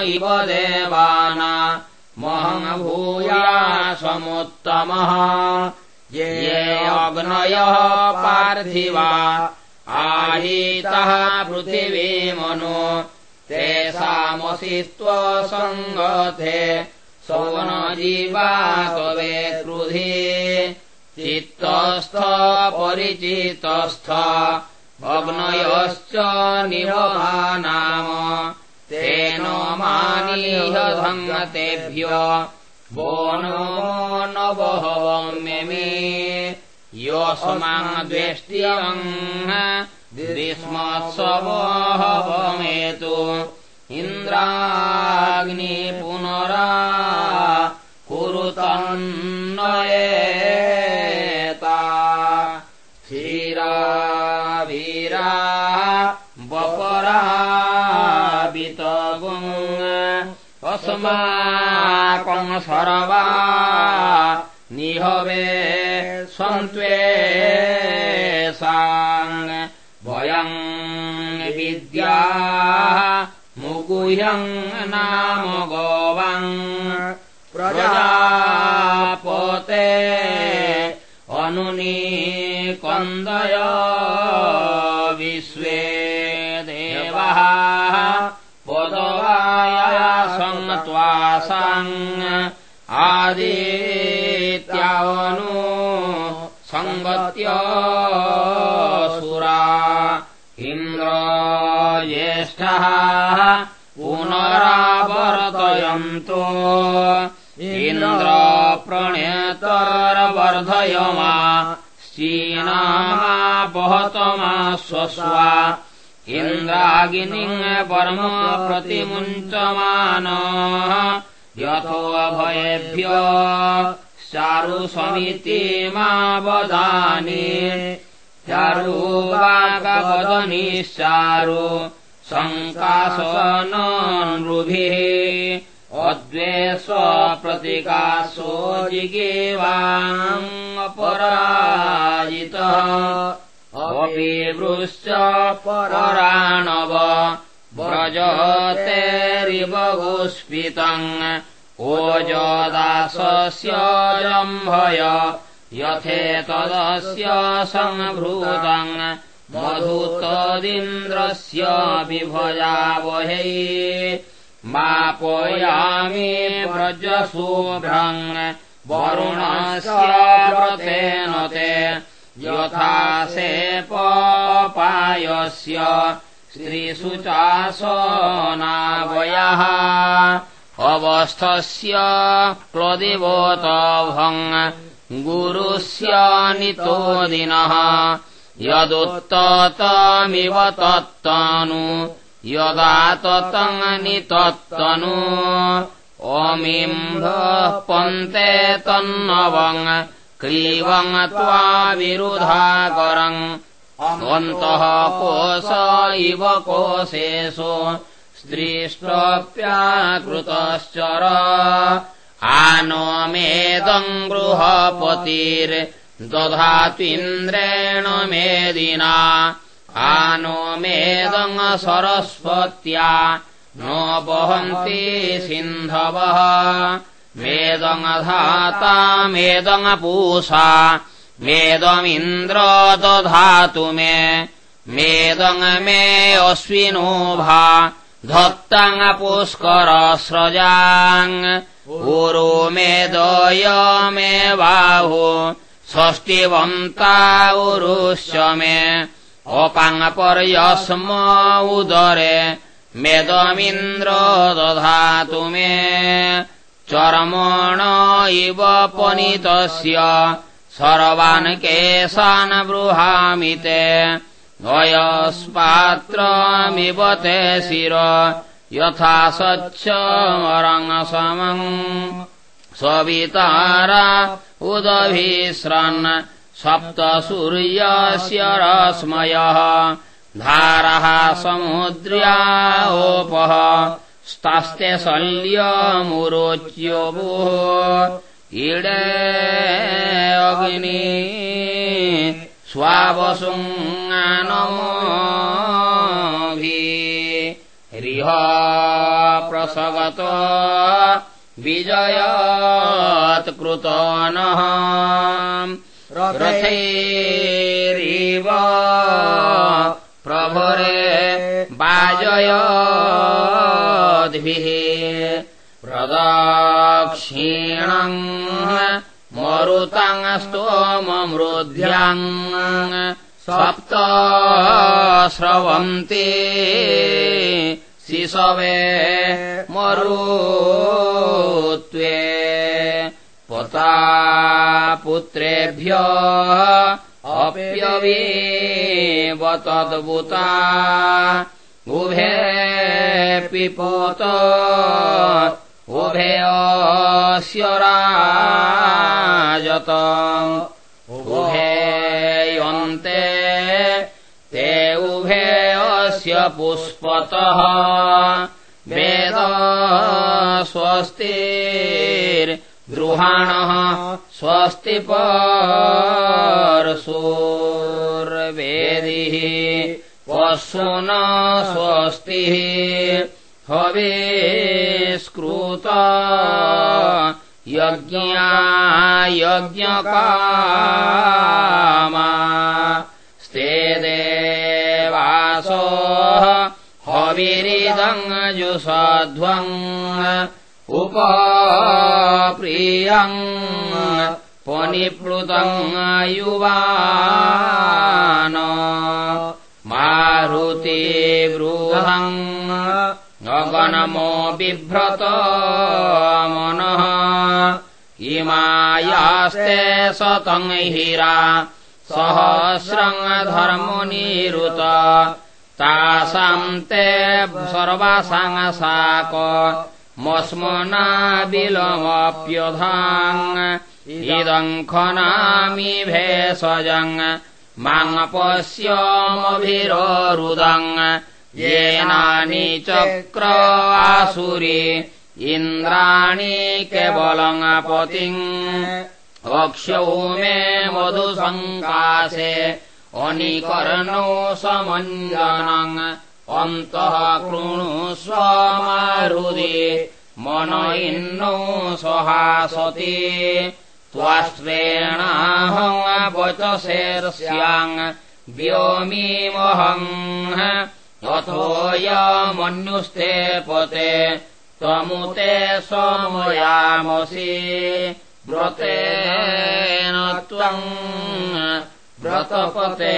इव देवाना। महङ्भूया समुत्तमः। ये अग्नयः पार्थिवा आहीतः पृथिवीमनो। तेषामसित्वसङ्गते सौनजीवा त्वे क्रुधि चित्तस्थ परिचितस्थ अग्नयश्च निवहानाम तेन मानीह धङ्गतेभ्य वो नो नवहम्यमे योऽस्माद्वेष्ट्यम् ग्रीष्मोत्सवहवमेतु इन्द्राग्नि पुनरा कुरुतन्नयेता क्षीरावीरा वपरावितगुम् सर्वा निहवे सन्त्वे वयम् विद्या मुगुह्यम् नाम गोवम् प्रजापोते अनुनी कन्दय सङ्त्वासाङ् आदित्यावनु सङ्गत्य सुरा इन्द्र ज्येष्ठः पुनरावर्तयन्तो। इन्द्र प्रणेतरवर्धयमा शीनामापहतमा स्वस्वा इन्द्रागिनिम् परम प्रतिमुञ्चमान यथोऽभयेभ्य चारुसमिति मा वदानि चारुवागवदनिश्चारु शङ्कासननृभिः अद्वेष्वप्रतिकाशो जिगेवापराजितः वृश्च पराणव व्रजतेरिव गोस्फितम् ओजदासस्य जम्भय यथेतदस्य सम्भृतम् मधुतदिन्द्रस्य विभजावहै मापयामि व्रजशुभ्रम् वरुणस्य व्रतेन ते यथा सेपपायस्य स्त्रीषु चासनावयः अवस्थस्य क्लदिवोतभम् गुरुस्य नितोदिनः यदुत्ततमिव तत्तनु यदा ततङ्नितत्तनु अमिम्भः पन्ते तन्नवम् क्लीवम् त्वा विरुधाकरम् अन्तः कोश इव कोशेषु स्त्रीष्टप्याकृतश्चर। आनो मेदम् गृहपतिर्दधात्विन्द्रेण मेदिना। आनो सरस्वत्या। न वहन्ति सिन्धवः मेदङ्धाता मेदङ्पूषा मेदमिन्द्र दधातु मे मेदङ् मे अश्विनो भा धत्तङ्पुष्करस्रजाङ् ऊरो मेदय मे बाहो षष्टिवन्ता उरुश्च मे अपाङ्पर्यस्म उदरे मेदमिन्द्र दधातु मे चर्मण इव पनितस्य। सर्वान् केशान् बृहामि ते। द्वयस्पात्रमिव ते शिर। यथा सच्छमरङ्गसमम् सवितारा उदभिस्रन्। सप्त सूर्यस्य रश्मयः। धारः समुद्र्याोपः स्तास्ते शल्यमुरोच्योः इडे अग्नि स्वावसुङ्गानमोभि। रिह प्रसगतो विजयात्कृतो नः। रथैरीव प्रभुरे वाजयद्भिः प्रदक्षिणम् मरुताङ् स्तोममृद्भ्याम् सप्त स्रवन्ति शिशवे मरुत्वे पता पुत्रेभ्य तद्भुता उभे पिपोत उभे अस्य राजत उभे यन्ते ते उभे अस्य पुष्पतः वेद स्वस्तिर्गृहाणः स्वस्ति परशोर्वेदिः पशुन स्वस्तिः हवेस्कृत यज्ञा यज्ञकामा स्ते देवासो हविरिदङ्जुषध्वम् उपप्रियम् पनिप्लुतम् युवान मारुति बृहम् अगनमो बिभ्रत मनः। इमायास्ते सहस्रम् धर्मुनिरुत। तासाम् ते सर्वासाङ्साक मस्मना बिलमप्यधाङ्। इदम् खनामि भेषजम् माङ्पश्यमभिरोरुदम् येनानि चक्र आसुरी इन्द्राणि केवलङ्पतिम् वक्ष्यौ मे मधुसङ्काशे अनिकर्णो समञ्जनम् अन्तः कृणु स्वमारुदे मन इन्नो सहासति त्वाष्ट्रेणाहवचशेर्स्याङ् व्योमीमहम् अथोऽयमन्युस्ते पते त्वमुते समयामसि व्रतेन त्वम् व्रतपते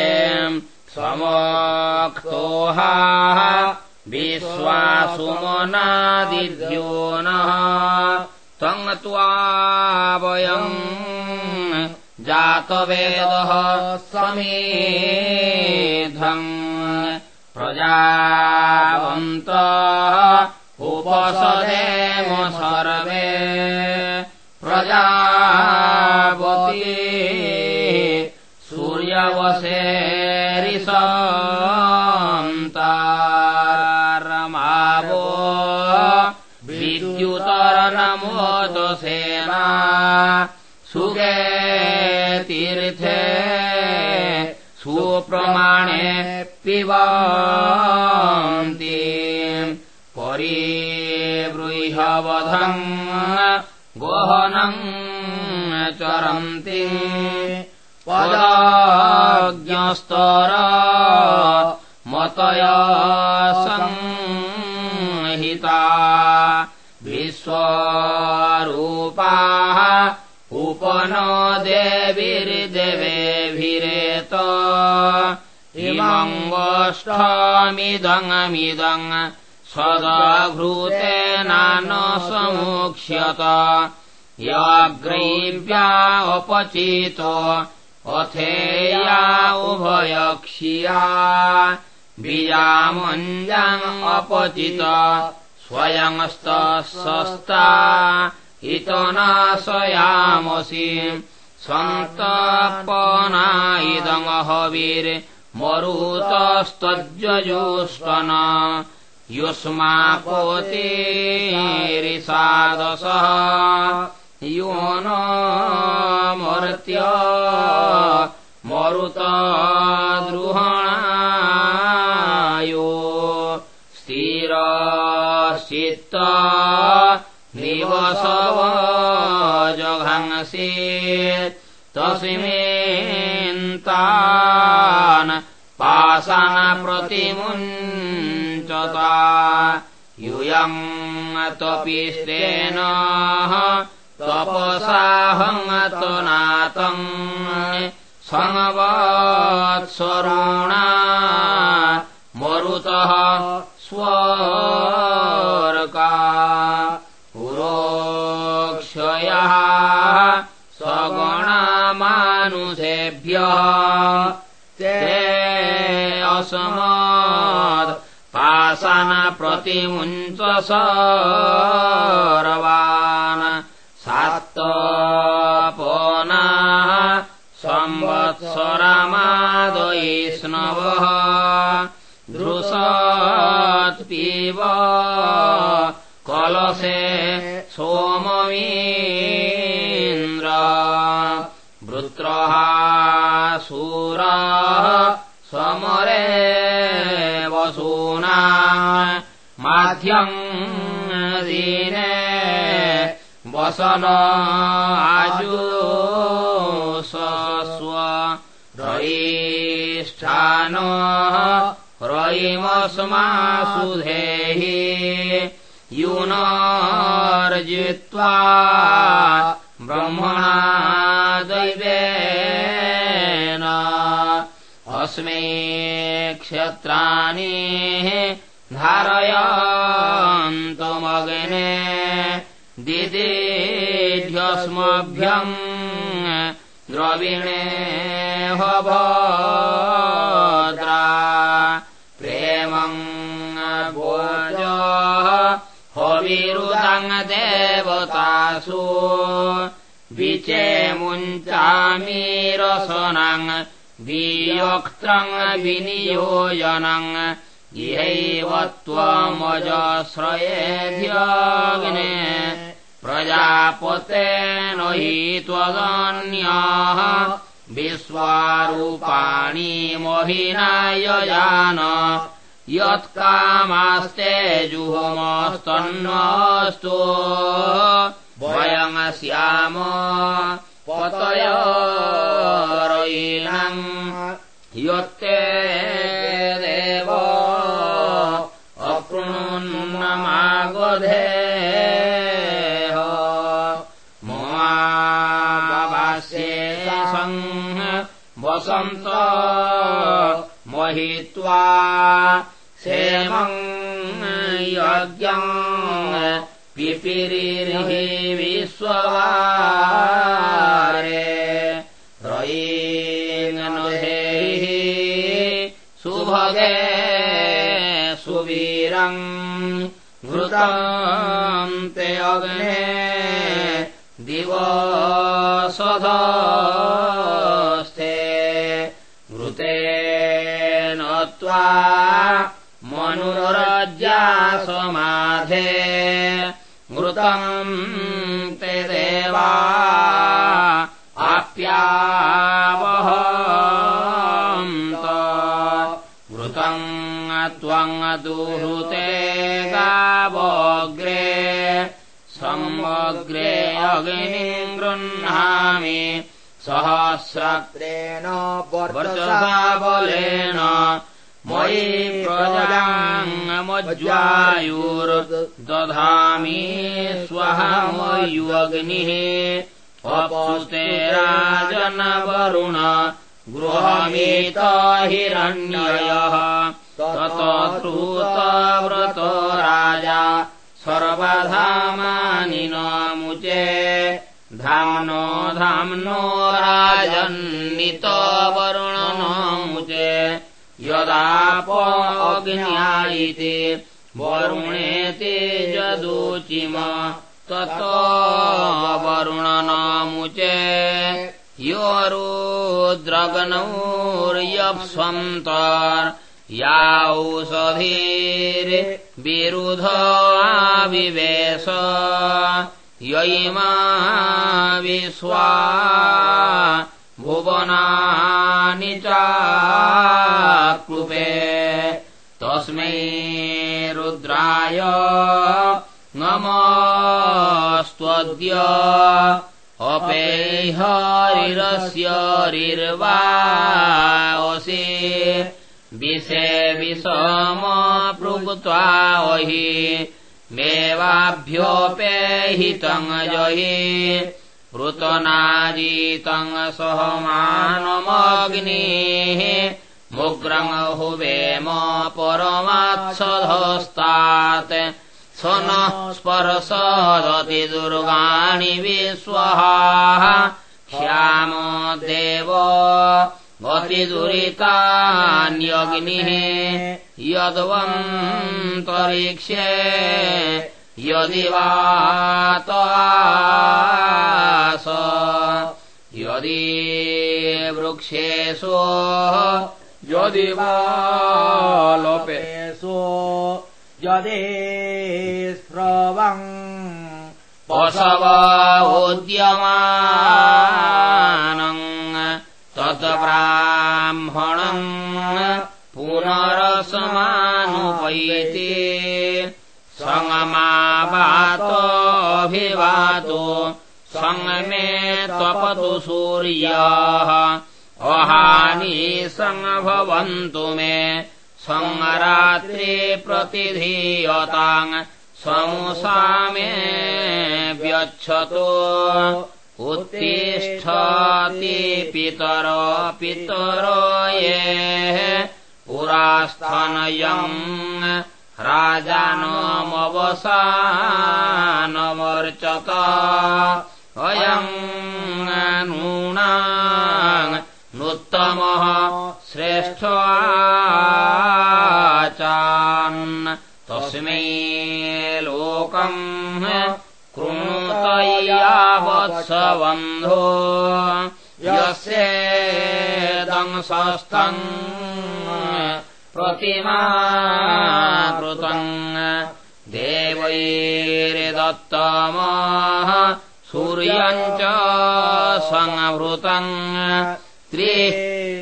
समक्तोहा विश्वासुमनादिभ्यो नः त्वम् त्वा वयम् जातवेदः समेधम् प्रजावन्त उपसदेम सर्वे प्रजावती सूर्यवसेरिसन्तारमावो सुप्रमाणे पिबन्ति। परिबृहवधम् गहनम् चरन्ति। पदाज्ञस्तर मतया संहिता। विश्वरूपाः उपनो देवीर्देवेभिरेत इमङ्गोष्ठमिदङमिदम् सदाभृतेनान समुक्ष्यत याग्रैव्या अपचितो अथेया उभयक्षिया। बीजामञ्जम् अपचित स्वयंस्तस्ता इतनाशयामसि सन्तपना इदमहविर्मरुतस्तज्जोष्टन युष्मापोतेरिसादसः यो न मर्त्य मरुतद्रुहणायो स्थिरश्चित्ता निवसव जघंसि तस्मिन्तान् पाषाणप्रतिमुञ्चता यूयम् त्वपिष्टेन तपसाहङ्गतनातम् समवत्सरुणा मरुतः स्वर्का ते असमद् पाषाणप्रतिमुञ्च सरवान् सात्तपोना संवत्सरमादयिष्णवः दृशत्पिब कलशे सोमवीन्द्र वृत्रः शूरा समरे वसूना माध्यम् दीने वसन आजु स्व रयिष्ठान रयिमस्मासुधेहि यूनर्जित्वा ब्रह्मणा दैवेन अस्मै क्षत्राणि धारयन्तमग्ने दिदेभ्यस्मभ्यम् द्रविणे हभद्रा प्रेमम् भोज हविरुदङ् देवतासु विचेमुञ्चामीरसनम् वियोक्त्रम् विनियोजनम् इहैव त्वमजश्रयेध्यग्ने प्रजापतेन हि त्वदन्याः विश्वारूपाणि मोहिनाय जान। यत्कामास्ते जुहोमस्तन्नस्तु वयमस्याम पतयरयिणम् यत्ते देव अकृणुन्नमागधेह मोवास्येषम् वसन्त महित्वा क्षेमम् यज्ञम् पिपिरिर्हि विश्ववारे। रयीङ्गनुधेः सुभगे सुवीरम् घृतम् ते अग्ने दिवसधस्थे घृतेन त्वा मनुरज्या समाधे ते देवा आप्यावहन्त घृतम् त्वम् दुहृते गावग्रे समग्रे अग्निम् गृह्णामि वर्चसा बलेन मयि प्रजाङ्गमज्वायुर्दधामि स्वहमयुअग्निः अपुते राजनवरुण गृहमीत हिरण्ययः। ततश्रुतव्रतो राजा सर्वधामानि न मुचे धाम्नो धाम्नो राजन्नितवरुण न मुचे यदापग्न्यायिते वरुणेते जदोचिम ततो वरुण न मुचे योरुद्रगणौर्यप्स्वन्तर् याौषधीर्विरुधाविवेश ययिमा विश्वा भुवनानि चाकृपे तस्मै रुद्राय नमस्त्वद्य अपेहरिरस्यरिर्वासि विषे विषमपृक्त्वा हि मेवाभ्योपेहितम् जहि पृतनाजीतम् सहमानमग्निः मुग्रमहुवेम परमात्सधस्तात्। स नः स्पर्शदति दुर्गाणि विश्वः। श्यामो देव गतिदुरितान्यग्निः यद्वन्तरिक्षे यदि वातास यदि वृक्षेषु यदि वा लोपेषु यदि स्रवम् पशव उद्यमानम् तद्ब्राह्मणम् पुनरसमानुपैति सङ्गमावातोऽभिवातो सङ्गमे त्वपतु सूर्याः। अहानि सङ्गभवन्तु मे। सङ्गरात्रि प्रतिधीयताम् समुसा मे व्यच्छतो। उत्तिष्ठति पितर पितर ये। पुरास्थनयम् राजानमवसानमर्चत। अयम् नूना नूत्तमः श्रेष्ठचान् तस्मै लोकम् कृणुतयावत्सबन्धो यस्येदंसस्तम् प्रतिमा। कृतम् देवैर्दत्तमः सूर्यम् च संवृतम्। त्रिः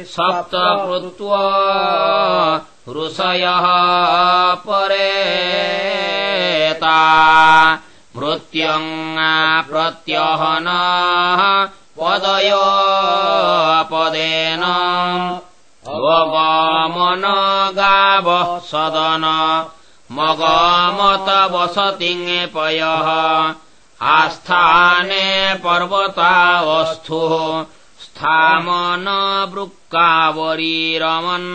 सप्तकृत्व ऋषयः परेता। मृत्युम् प्रत्यहनः पदय पदेन अवगमन गावः सदन मगमतवसतिङपयः आस्थाने पर्वतावस्थुः स्थामन वृक्कावरीरमन्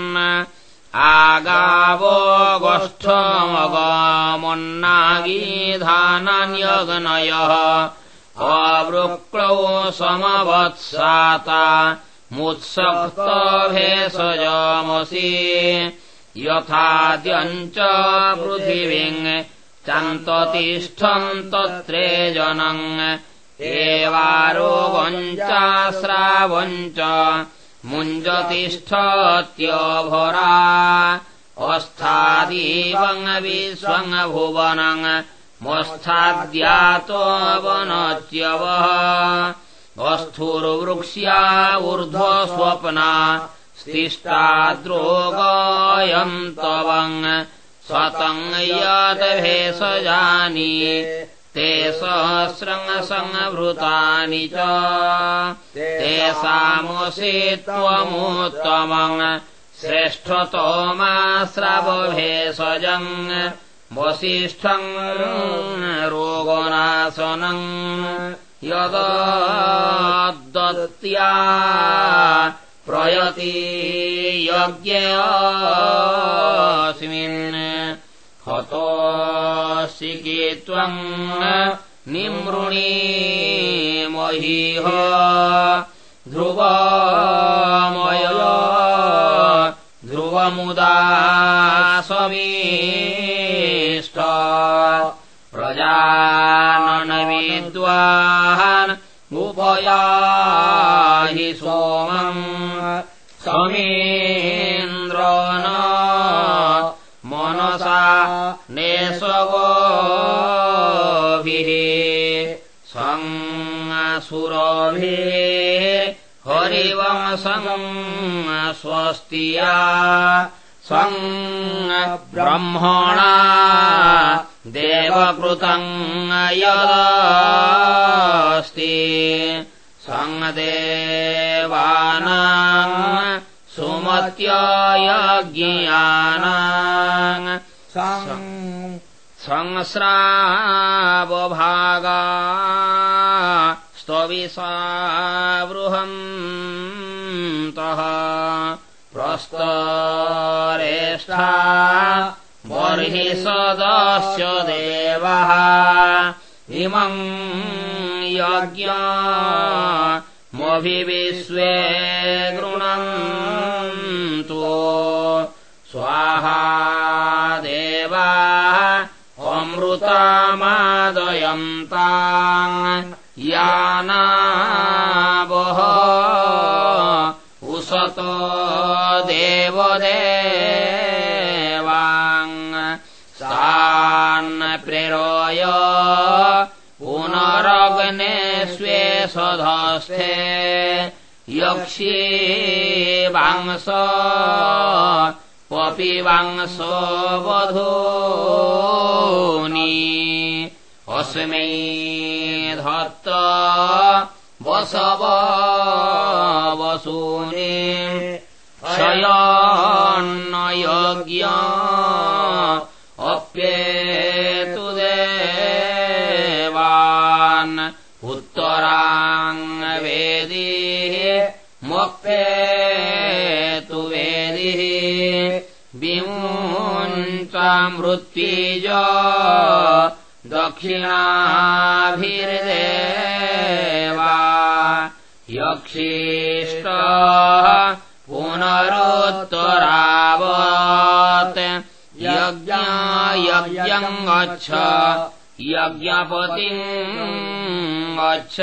आगावोगष्ठमगमन्नागीधानान्यग्नयः अवृक्लौ समवत्साता मुत्सक्तभेषजमसि यथाद्यम् च पृथिवीम् चान्ततिष्ठम् तत्रे जनम् एवारोगम् चाश्रावम् च मुञ्जतिष्ठत्यभरा अस्थादीवम् विश्वङ्भुवनम् मस्थाद्यातोऽवनच्यवः अस्थुर्वृक्ष्या ऊर्ध्वस्वप्ना स्तिष्टाद्रोगायम् तवम् स्वतम् यद्भेषजानि ते सहस्रङ्गसंवृतानि च। तेषामसि त्वमुत्तमम्। श्रेष्ठतोमाश्रवभेषजम् वसिष्ठम् रोगनाशनम् यदत्या प्रयति यज्ञस्मिन् हतोऽसिके त्वम् निमृणी महीह ध्रुवमय ध्रुवमुदा समीष्ट प्रजाननविद्वान् उपयाहि सोमम् समीन्द्रन मनसा नेष्वभिः सङ्गसुरभिः हरिवंसम् स्वस्तिया सङ्गब्रह्मणा देवकृतम् यदस्ति सङ्गदेवानाम् सुमत्ययज्ञानाम् संस्रावभागा स्तविषावृहन्तः प्रस्तरेष्ठा बर्हि सदस्य देवः। इमम् यज्ञमभिविश्वे गृणन्तु स्वाहा देवा अमृतामादयन्ता यानावह उसतो देवदेवाङ् तान् प्रेरय। पुनरग्ने स्वे सधस्थे यक्षी वांस। पपिवांसो वधूनि। अस्मै धत्त वसव वसूनि। शयन्नयज्ञ अप्येतु विमुञ्चामृत्विज दक्षिणाभिर्देवा। यक्षिष्ट पुनरोत्तरावत्। यज्ञयज्ञम् गच्छ यज्ञपतिम् गच्छ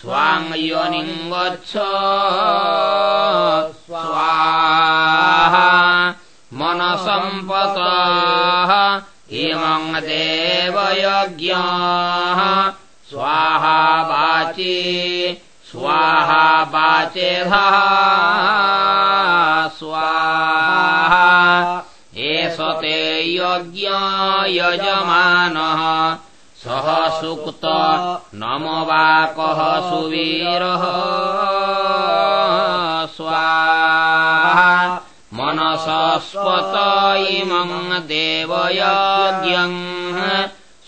स्वाङ्योनिम् गच्छ। स्वाहा मनसम्पतः। इमम् देवयज्ञः। स्वाहा वाचि स्वाहा वाचेधः। स्वाहा एष ते यज्ञ यजमानः। सः सुक्त नमवाकः सुवीरः। स्वाहा मनसस्वत इमम् देवयज्ञम्।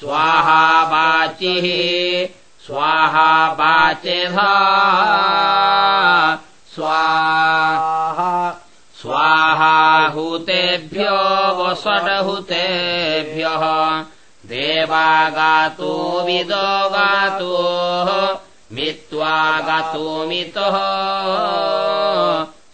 स्वाहा वाचिः स्वाहा वाचेधा। स्वाहा स्वाहाहुतेभ्यो वषडहुतेभ्यः देवागातो विदगातो मित्त्वागातो मितः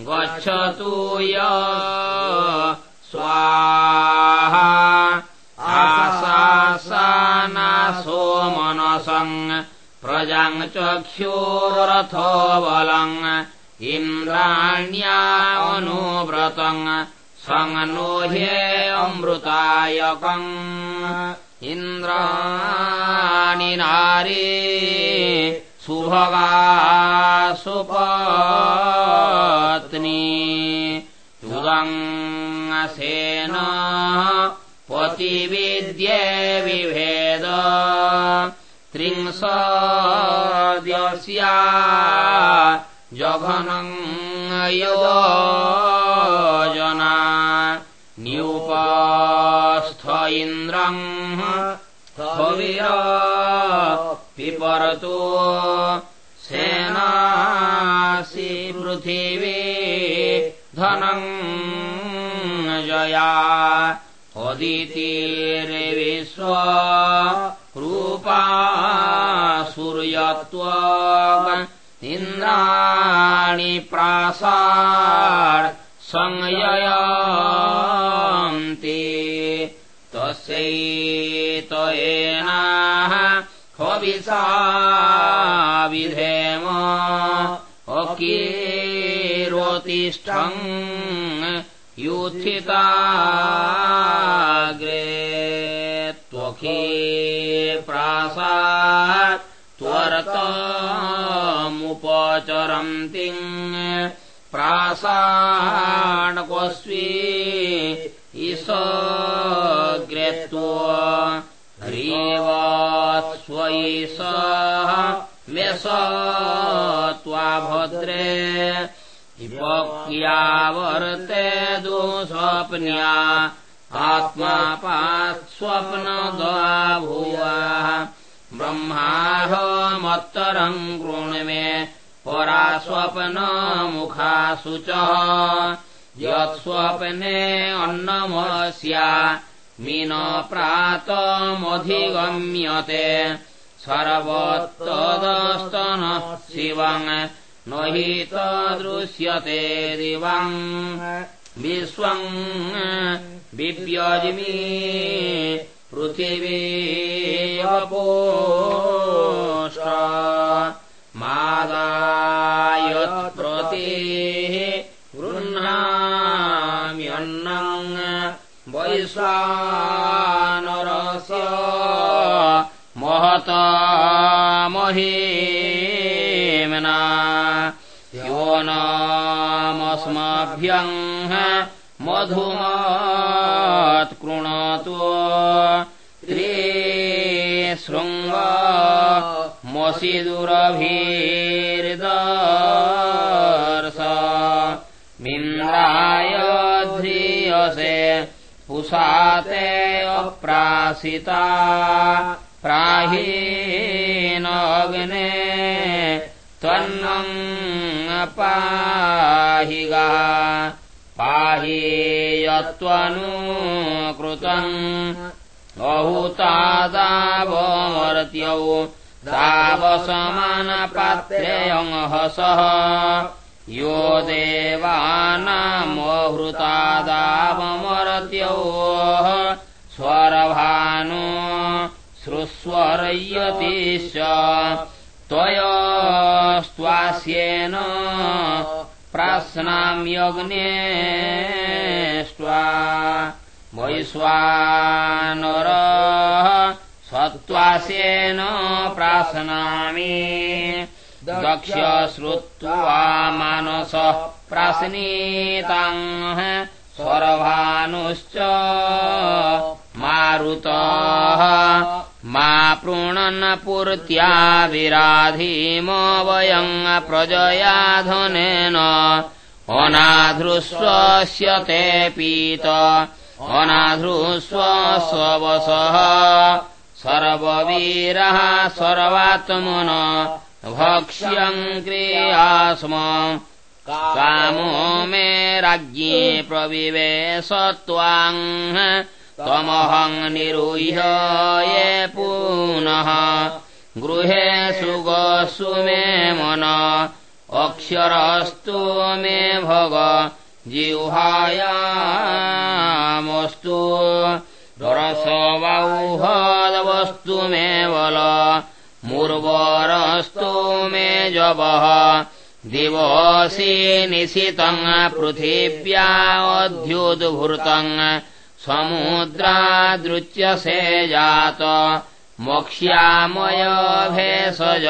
गच्छतु य। स्वाहा। आशासानासो मनसम् प्रजाम् चक्षुरथो बलम् इन्द्राण्यानुव्रतम् सङ्नोह्ये अमृतायकम्। इन्द्राणि नारी सुभगा सुपत्नी। युगङ्सेन पतिविद्ये विभेद। त्रिंशद्यस्या जघनम् योजना। न्यूपस्थ इन्द्रम् स्थविर पिपरतो सेनासि पृथिवी धनम् अदितिर्विश्व रूपा सूर्यत्व इन्द्राणि प्रासार् संययन्ति। तस्यैत हविषा विधेम अकीरोतिष्ठम् युत्थिताग्रे त्वखी प्रासात् त्वरतमुपचरन्तिम् प्रासाणक्वस्वी ईशग्रेत्व ह्रीवत्स्वैष व्यस त्वा भद्रे इपक्यावर्ते दुःस्वप्न्या आत्मा पात्स्वप्नदा भुवा ब्रह्माहमत्तरम् कृण्मे परा स्वप्नमुखासु च यत्स्वप्ने अन्नमस्या मीन प्रातमधिगम्यते सर्वत्तदस्तनः शिवम् न हि तदृश्यते दिवम् विश्वम् बिव्यजिमि पृथिवी अपोष मादायत्प्रतेः वैश्वानरस्य महतामहेम्ना यो नामस्मभ्यम् मधुमत्कृणोतु त्रिशृङ्ग मसिदुरभीर्दर्श। मिन्द्राय ध्रियसे पुषाते अप्रासिता प्राहीनग्ने त्वन्नम् पाहि गा पाहि यत्त्वनुकृतम् बहुतादावमर्त्यौ तावसमानपात्रेऽहसः यो देवानामहृतादावमरत्यौ स्वरभानु श्रुस्वरयतीश्च त्वयस्त्वास्येन प्रास्नाम्यग्नेष्ट्वा वैश्वानरः सत्त्वास्येन प्राश्नामि दक्ष श्रुत्वा मानसः प्राश्नीताम् स्वरभानुश्च मारुतः पूर्त्या विराधीम वयम् प्रजया धनेन अनाधृस्वस्य ते पीत अनाधृस्व स्ववसः सर्ववीरः सर्वात्मन भक्ष्यम् क्रियास्म कामो मे राज्ञे प्रविवेश त्वाम् त्वमहम् निरुह्य ये पुनः गृहे सुगसु मे मन अक्षरस्तु मे भग जिह्वायामस्तु रसवौहदवस्तु मे बल मुर्वरस्तु मे जवः दिवसि निशितम् समुद्रादृच्यसे जात। मोक्ष्यामय भेषज।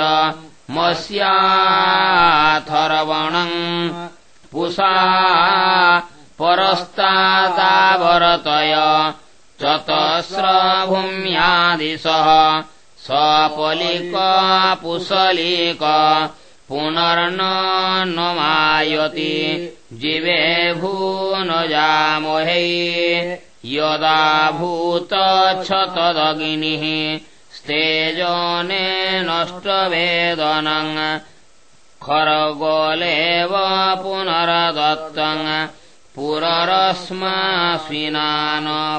मस्याथर्वणम् पुषा परस्तादावरतय चतस्रभूम्यादिशः सपलिक पुसलिक पुनर्न नमायति जीवे भून जामहे यदा भूतच्छतदग्निः स्तेजने नष्टवेदनम् खरगोलेव पुनरदत्तम् पुररश्मास्विनान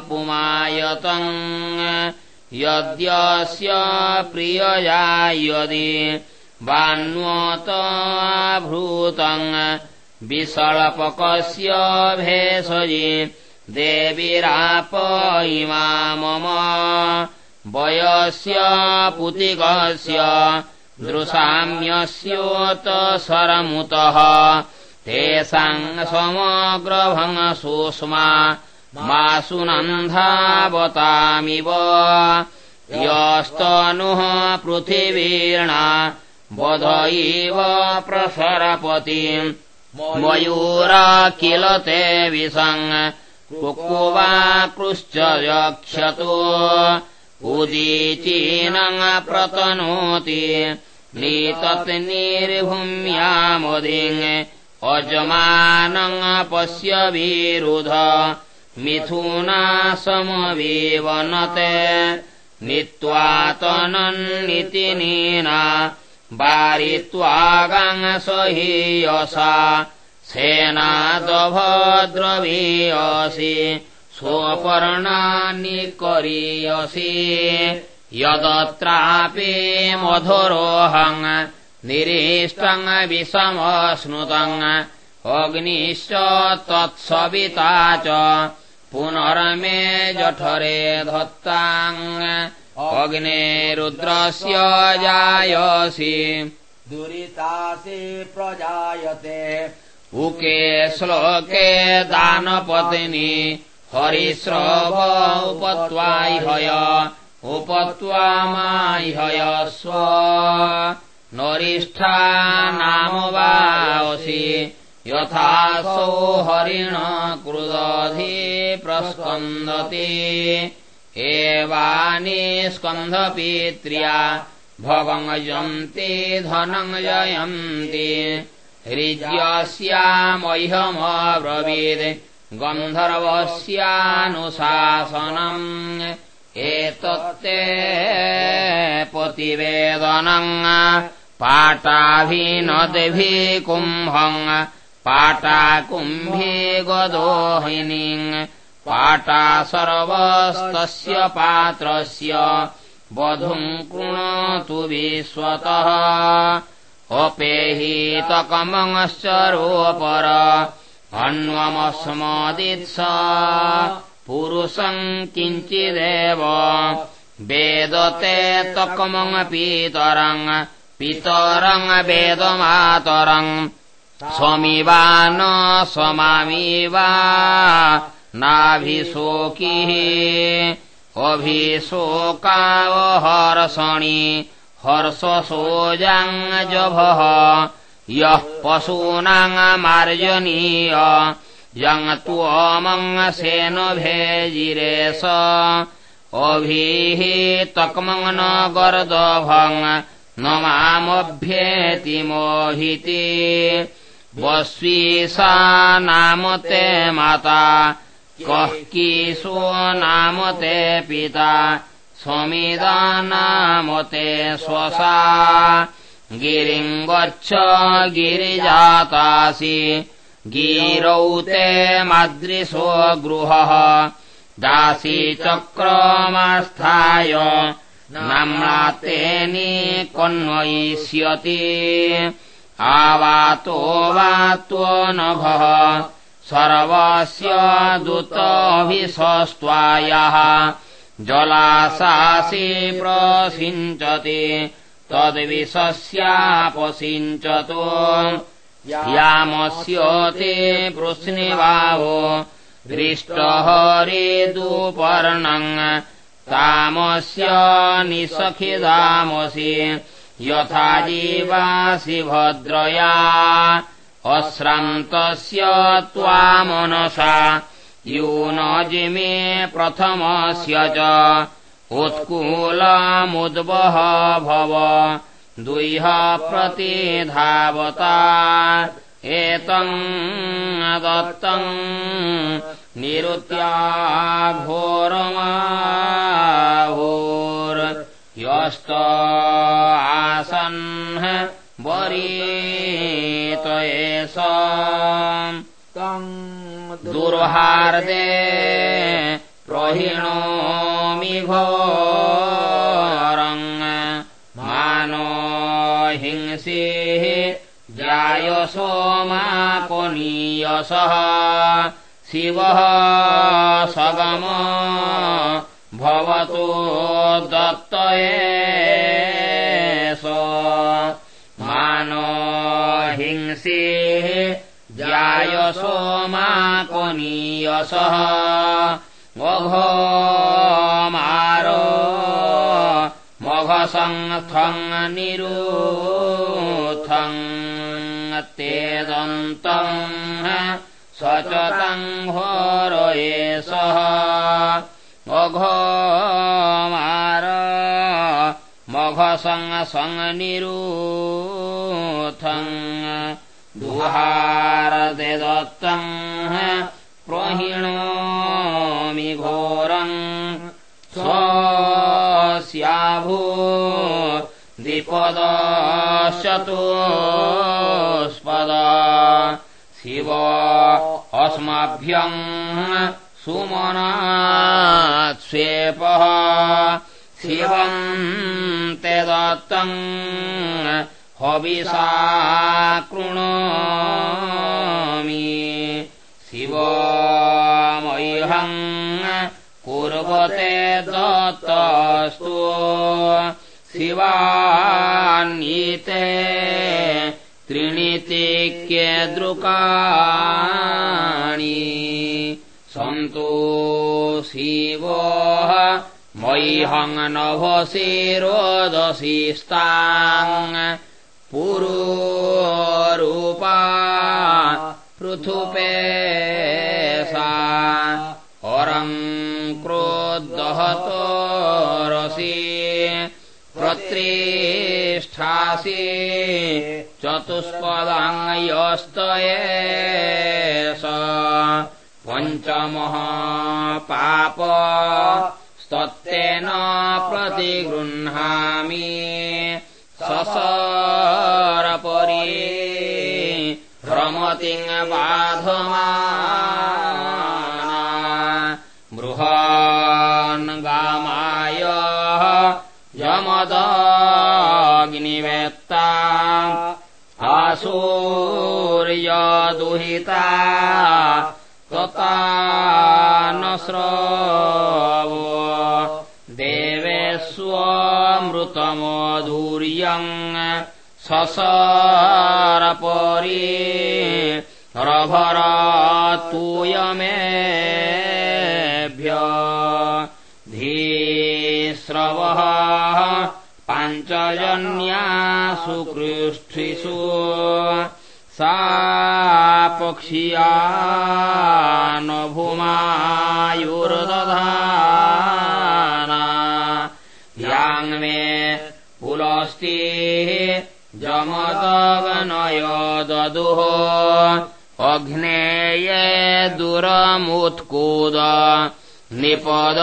पुमायतम् यद्यस्य प्रियया यदि वान्वताभूतम् विसळपकस्य भेषजि देवीराप इमा मम वयस्य पुतिकस्य दृशाम्यस्योत सरमुतः तेषाम् समग्रभङ्गसूष्मा मासुनन्धावतामिव। यस्तनुः पृथिवीर्णा वध इव प्रसरपतिम्। मयूरा किल ते विसङ् कुकुवाकृश्च यक्षतो। उदीचीनङ् प्रतनोति नीतत् निर्भूम्यामुदिङ् अजमानङ् पश्य विरुध मिथुना समवीवनते नीत्वातनन्निति नीना वारित्वागाङ्सहीयसा सेनादभद्रवीयसि स्वपर्णानि करीयसि यदत्रापि मधुरोऽहम् निरीष्टम् विषमश्नुतम् अग्निश्च तत्सविता च पुनरमे जठरे धत्ताम् अग्ने रुद्रस्य जायसि दुरितासि प्रजायते। उके श्लोके दानपत्नी हरिश्रव उपत्वाह्य उपत्वामाह्य स्व। नरिष्ठा नाम वासि यथासो हरिण कृदधि प्रस्कन्दति। एवानि स्कन्धपित्र्या भवङ्जन्ति धनम् जयन्ति हृज्यस्यामह्यमब्रवीद् गन्धर्वस्यानुशासनम्। एतत्ते पतिवेदनम् पाटाभिनद्भिः कुम्भम् पाटाकुम्भी गदोहिनीम् पाटा सर्वस्तस्य पात्रस्य वधुम् कृणोतु विश्वतः। अपेहीतकमश्चरोपर अन्वमस्मदित्स पुरुषम् किञ्चिदेव। वेदते तकमङ् पितरम् पितरम् वेदमातरम् स्वमिवा न स्वमामि वा नाभिशोकिः अभिशोकावहर्षणि हर्षसोजाजभः यः पशूनामार्जनीय यङ् त्वमङ्सेन भेजिरेश अभिः तक्मङ् न गर्दभङ् न मामभ्येति मोहिति वस्वी सा नाम ते माता कः कीशो नाम ते पिता स्वमिदा नाम ते स्वसा। गिरिम् गच्छ गिरिजातासि गिरौ ते मादृशो गृहः। दासी चक्रमास्थाय नाम्नातेनि कन्वयिष्यति आवातो वात्वो नभः सर्वस्य दूतभिषस्त्वायः जलासासि प्रसिञ्चति तद्विशस्यापसिञ्चतो यामस्योते पृश्निबाहो दृष्टहरिदुपर्णम् तामस्य निसखिदामसि यथा जीवासि भद्रया अश्रान्तस्य त्वामनसा यूनजिमे प्रथमस्य च। उत्कूलमुद्वह भव। दुह्य प्रतिधावता। एतम् दत्तम् निरुत्याघोरमाहोर्यस्त आसन् वरीत एष तम् दुर्हार्दे प्रहिणोमि घोरम् मानो हिंसीः जायसो मापनीयसः शिवः सगम भवतो दत्तये मानो हिंसे जायसो मापनीयसः मघो मारो मघसङ्थम् निरूथम् तेदन्तम् स च तम् घोरये सः मघो मार। मघसङ्निरूथम् दुहारदत्तम् प्रहिणोमि घोरम्। स्वस्याभू द्विपदशतोस्पद शिव अस्मभ्यम् सुमनात्स्वेपः शिवम् ते दत्तम् हविषा कृणोमि शिवमह्यम् कुर्वते दत्तस्तु। शिवान्यीते त्रिणीतिक्यदृकाणि सन्तो शिवो मह्यम् नभशिरोदशिस्ताम् पुरोरूपा पृथुपे सा अरम् क्रोद्धहतोरसि प्रत्रेष्ठासि चतुष्पदाङ्गयस्तये स पञ्चमः पाप स्तत्तेन प्रतिगृह्णामि ससरपरि भ्रमतिङ् बाधमाना बृहन् गामाय यमदग्निवेत्ता आसूर्यदुहिता तता न स्रवो देवेष्वमृतमधुर्यम् ससरपरि रभरातूयमेभ्य धीस्रवः पाञ्चजन्यासु कृष्ठिषु सा पक्षिया न भूमायुर्दधाना याङ्मे पुलस्ति जमदगनय ददुः अग्नेये दुरमुत्कूद निपदश्चतुरजहि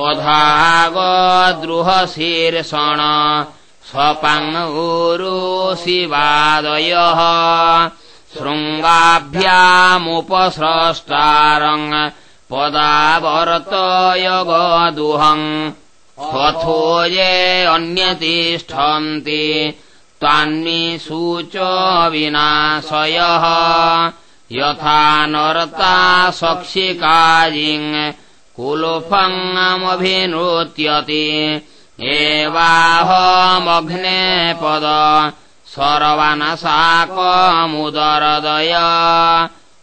ओधागद्रुहशीर्षण स्वपाङ्गुरुशिवादयः शृङ्गाभ्यामुपस्रष्टारम् पदावर्तयगदुहम् स्वथो ये अन्यतिष्ठन्ति तान्निषूच विनाशयः यथा नर्ता सक्षिकाजिङ् कुलुफङ्गमभिनृत्यति एवाहमघ्ने पद सर्वनशाकमुदरदय।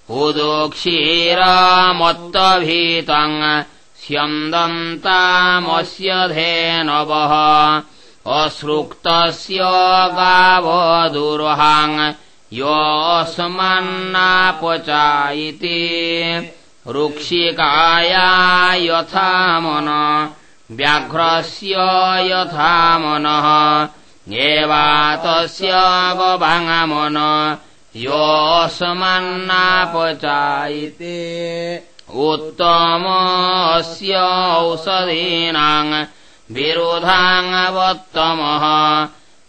उदोक्षीरमत्तभीतम् स्यन्दन्तामस्य धेनवः असृक्तस्य गावदुर्हाङ् योऽस्मन्नापचायिति रुक्षिकाया यथा मन व्याघ्रस्य यथा मनः एवातस्य गभाङ्मन योऽस्मन्नापचायिते। उत्तमस्य औषधीनाम् विरोधाङ्गवत्तमः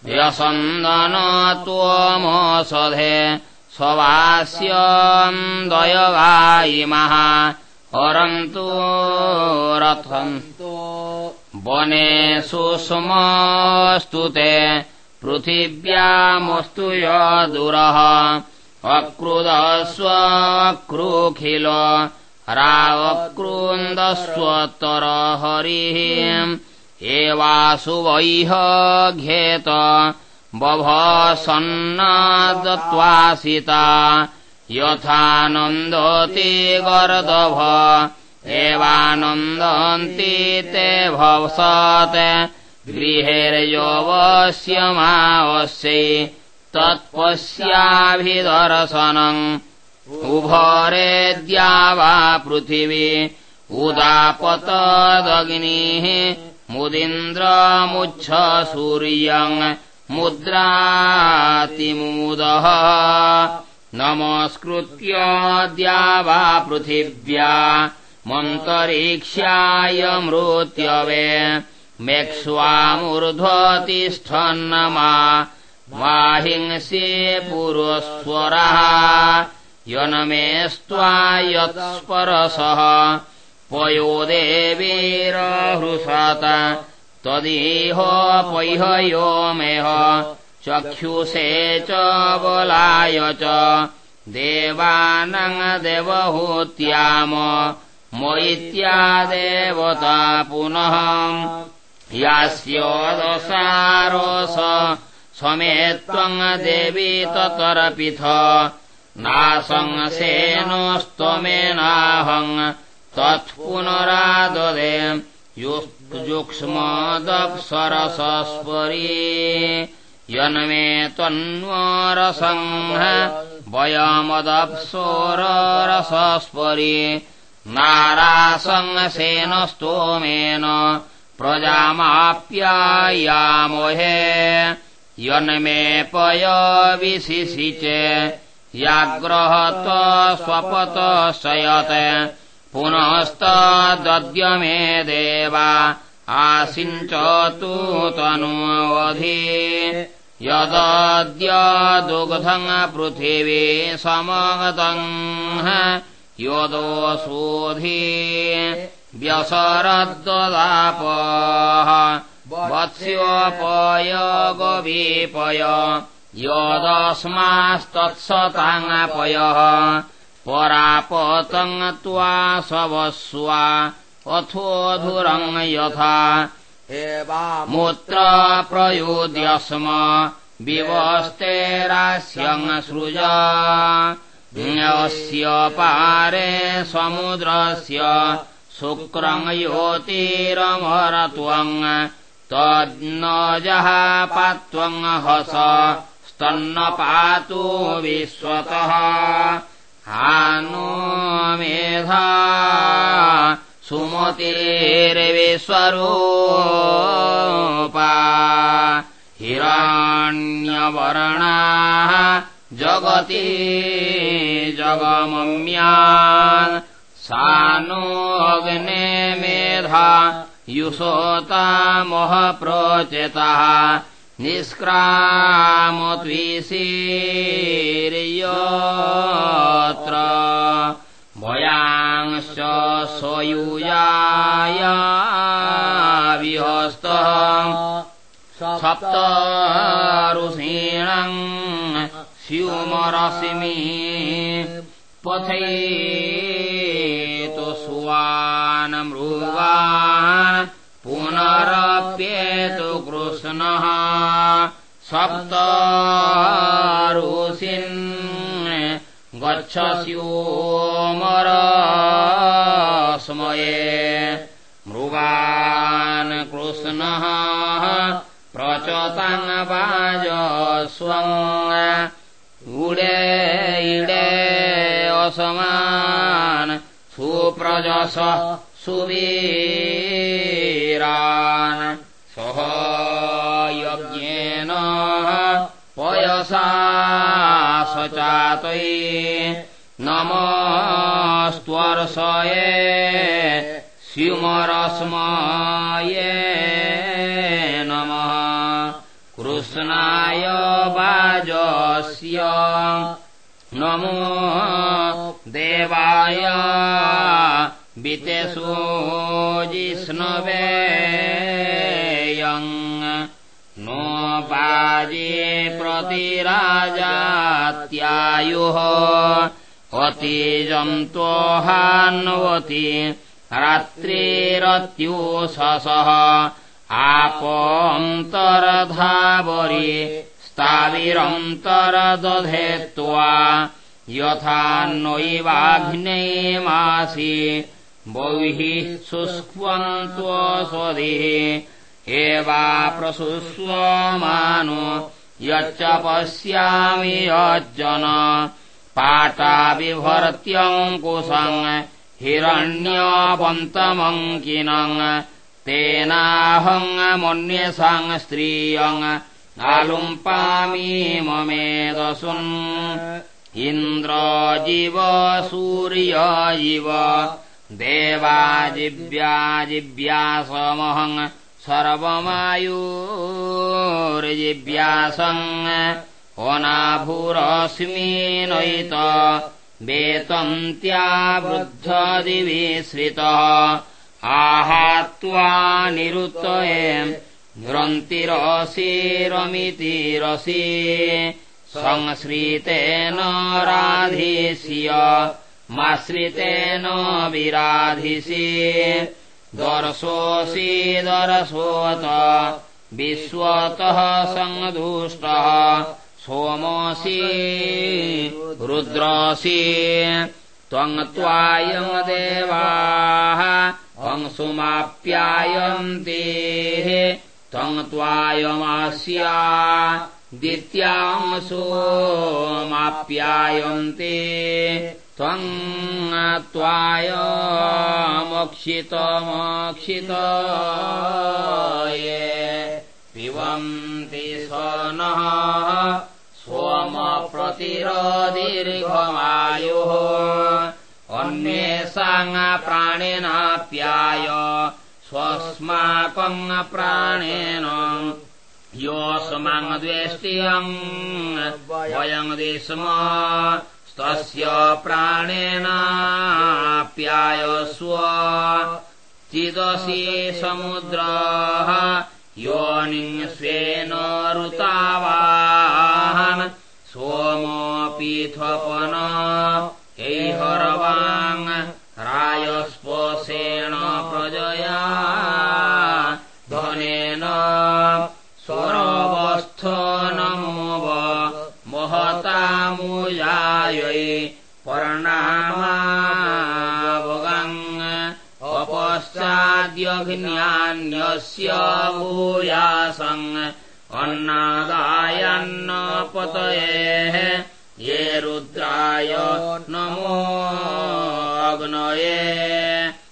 व्यसन्दन त्वमोषधे स्ववास्यम् दयवायिमः अरन्तु रथन्तु वने सुषुमस्तु ते पृथिव्यामस्तु यदुरः अक्रुधस्वक्रुखिल रावक्रोन्दस्वत्तरहरिः एवासु वैह घेत बभसन्नादत्वासिता यथानन्दति गर्दभ एवानन्दन्ति ते भवसत्। गृहेर्यवश्यमावश्यै तत्पश्याभिदर्शनम् उभरेद्या वा पृथिवी उदापतदग्निः मुदिन्द्रमुच्छ सूर्यम् मुद्रातिमूदः नमस्कृत्य वा पृथिव्या मन्तरीक्ष्याय मृत्यवे मेक्ष्वामूर्ध्वतिष्ठन्नमा माहिंसे पुरस्वरः यनमेस्त्वा यत्स्परसः पयो देवीरहृषत त्वदिह पैहयो मेह चक्षुषे च बलाय च देवानङ्देवहूत्याम मयित्यादेवता पुनः यास्य दशारोस समे त्वम् देवी ततरपिथ नाशंसेनस्त्वमेनाहम् तत्पुनराददे युक्ष्मदप्सरसस्परी यन्मे त्वन्वरसंह वयमदप्सोरसस्परि नारासंसेन स्तोमेन प्रजामाप्यायामोहे यन्मे पयविशिषि याग्रहत स्वपतशयत् पुनस्तद्य मे देवा आसिञ्चतु तनुवधि यदद्य दुग्धम् पृथिवी समगतम् यदोऽसोऽधि व्यसरद्ददापः वत्स्योपय गवीपय यदस्मास्तत्सताङपयः परापतम् त्वा सवस्वा अथोऽधुरम् यथा मूत्र प्रयोद्य स्म विवस्तेरास्यम् सृज। अस्य पारे समुद्रस्य शुक्रम् योतिरमरत्वम् तद्न जहापात्वम् हस स्तन्न पातु विश्वतः। हानो मेधा सुमतिर्विश्वरूपा। हिरण्यवर्णाः जगति जगमम्या सा नो अग्ने मेधा युषोतामः प्रोचेतः निष्क्रामत्विशीर्यत्र भयांश्च स्वयूयाय विहस्तः सप्तऋषीणम् स्युमरसिमि पथैतु सुवानमृगान् पुनरप्येतु कृष्णः सप्तऋषिन् गच्छस्योमरस्मये मृगान् प्रचताङ्वाजस्वम् उडे इडे असमान् सुप्रजस सुवीरान्। सह यज्ञेन पयसा सचातै नमस्त्वर्षये स्युमरस्मये नमः। कृष्णाय वाजस्य नमो देवाय। वितेषो जिष्णवेयम् बाजे प्रतिराजात्यायुः अतीजन्त्वहान्वती रात्रिरत्युषसः आपोऽन्तरधावरि स्ताविरन्तरदधेत्वा यथा नैवाघ्नेमासि बहिः शुष्क्वन्त्वस्वधिः एवा प्रसुष्वमानो यच्च पश्यामि यज्जन। पाटाविभर्त्यङ्कुशम् हिरण्यपन्तमङ्किनम् तेनाहम् मन्यसाम् स्त्रियम् आलुम्पामि ममेदसुन्। इन्द्रजिव सूर्य इव देवाजिव्याजिव्यासमहम् अनाभुरस्मि नयित वेतन्त्या वृद्धदिविश्रितः आहात्वा निरुतये रन्तिरसिरमितिरसि संश्रितेन राधिष्य माश्रितेन विराधिषि दर्शोऽसि दर्शोऽत विश्वतः सङ्दुष्टः सोमोऽसि रुद्रसि त्वम् त्वायम् देवाः अंसुमाप्यायन्ते त्वम् त्वायमास्या दित्यासोमाप्यायन्ते त्वम् त्वाय मोक्षितमोक्षित ये पिबन्ति स नः सोमप्रतिरदीर्घमायुः अन्येषाम् प्राणेनाप्याय स्वस्माकम् प्राणेन। योऽस्माम् द्वेष्टियम् वयम् स्म तस्य प्राणेनाप्यायस्व चिदसि समुद्रः योनिम् स्वेन ऋतावान् सोमोऽपीथपन ऐहरवाङ् रायस्पोषेण प्रजया महतामुजायै पर्णामावगम् अपश्चाद्यघ्न्यान्यस्य भूयासम् अन्नादायान्नपतयेः ये रुद्राय नमो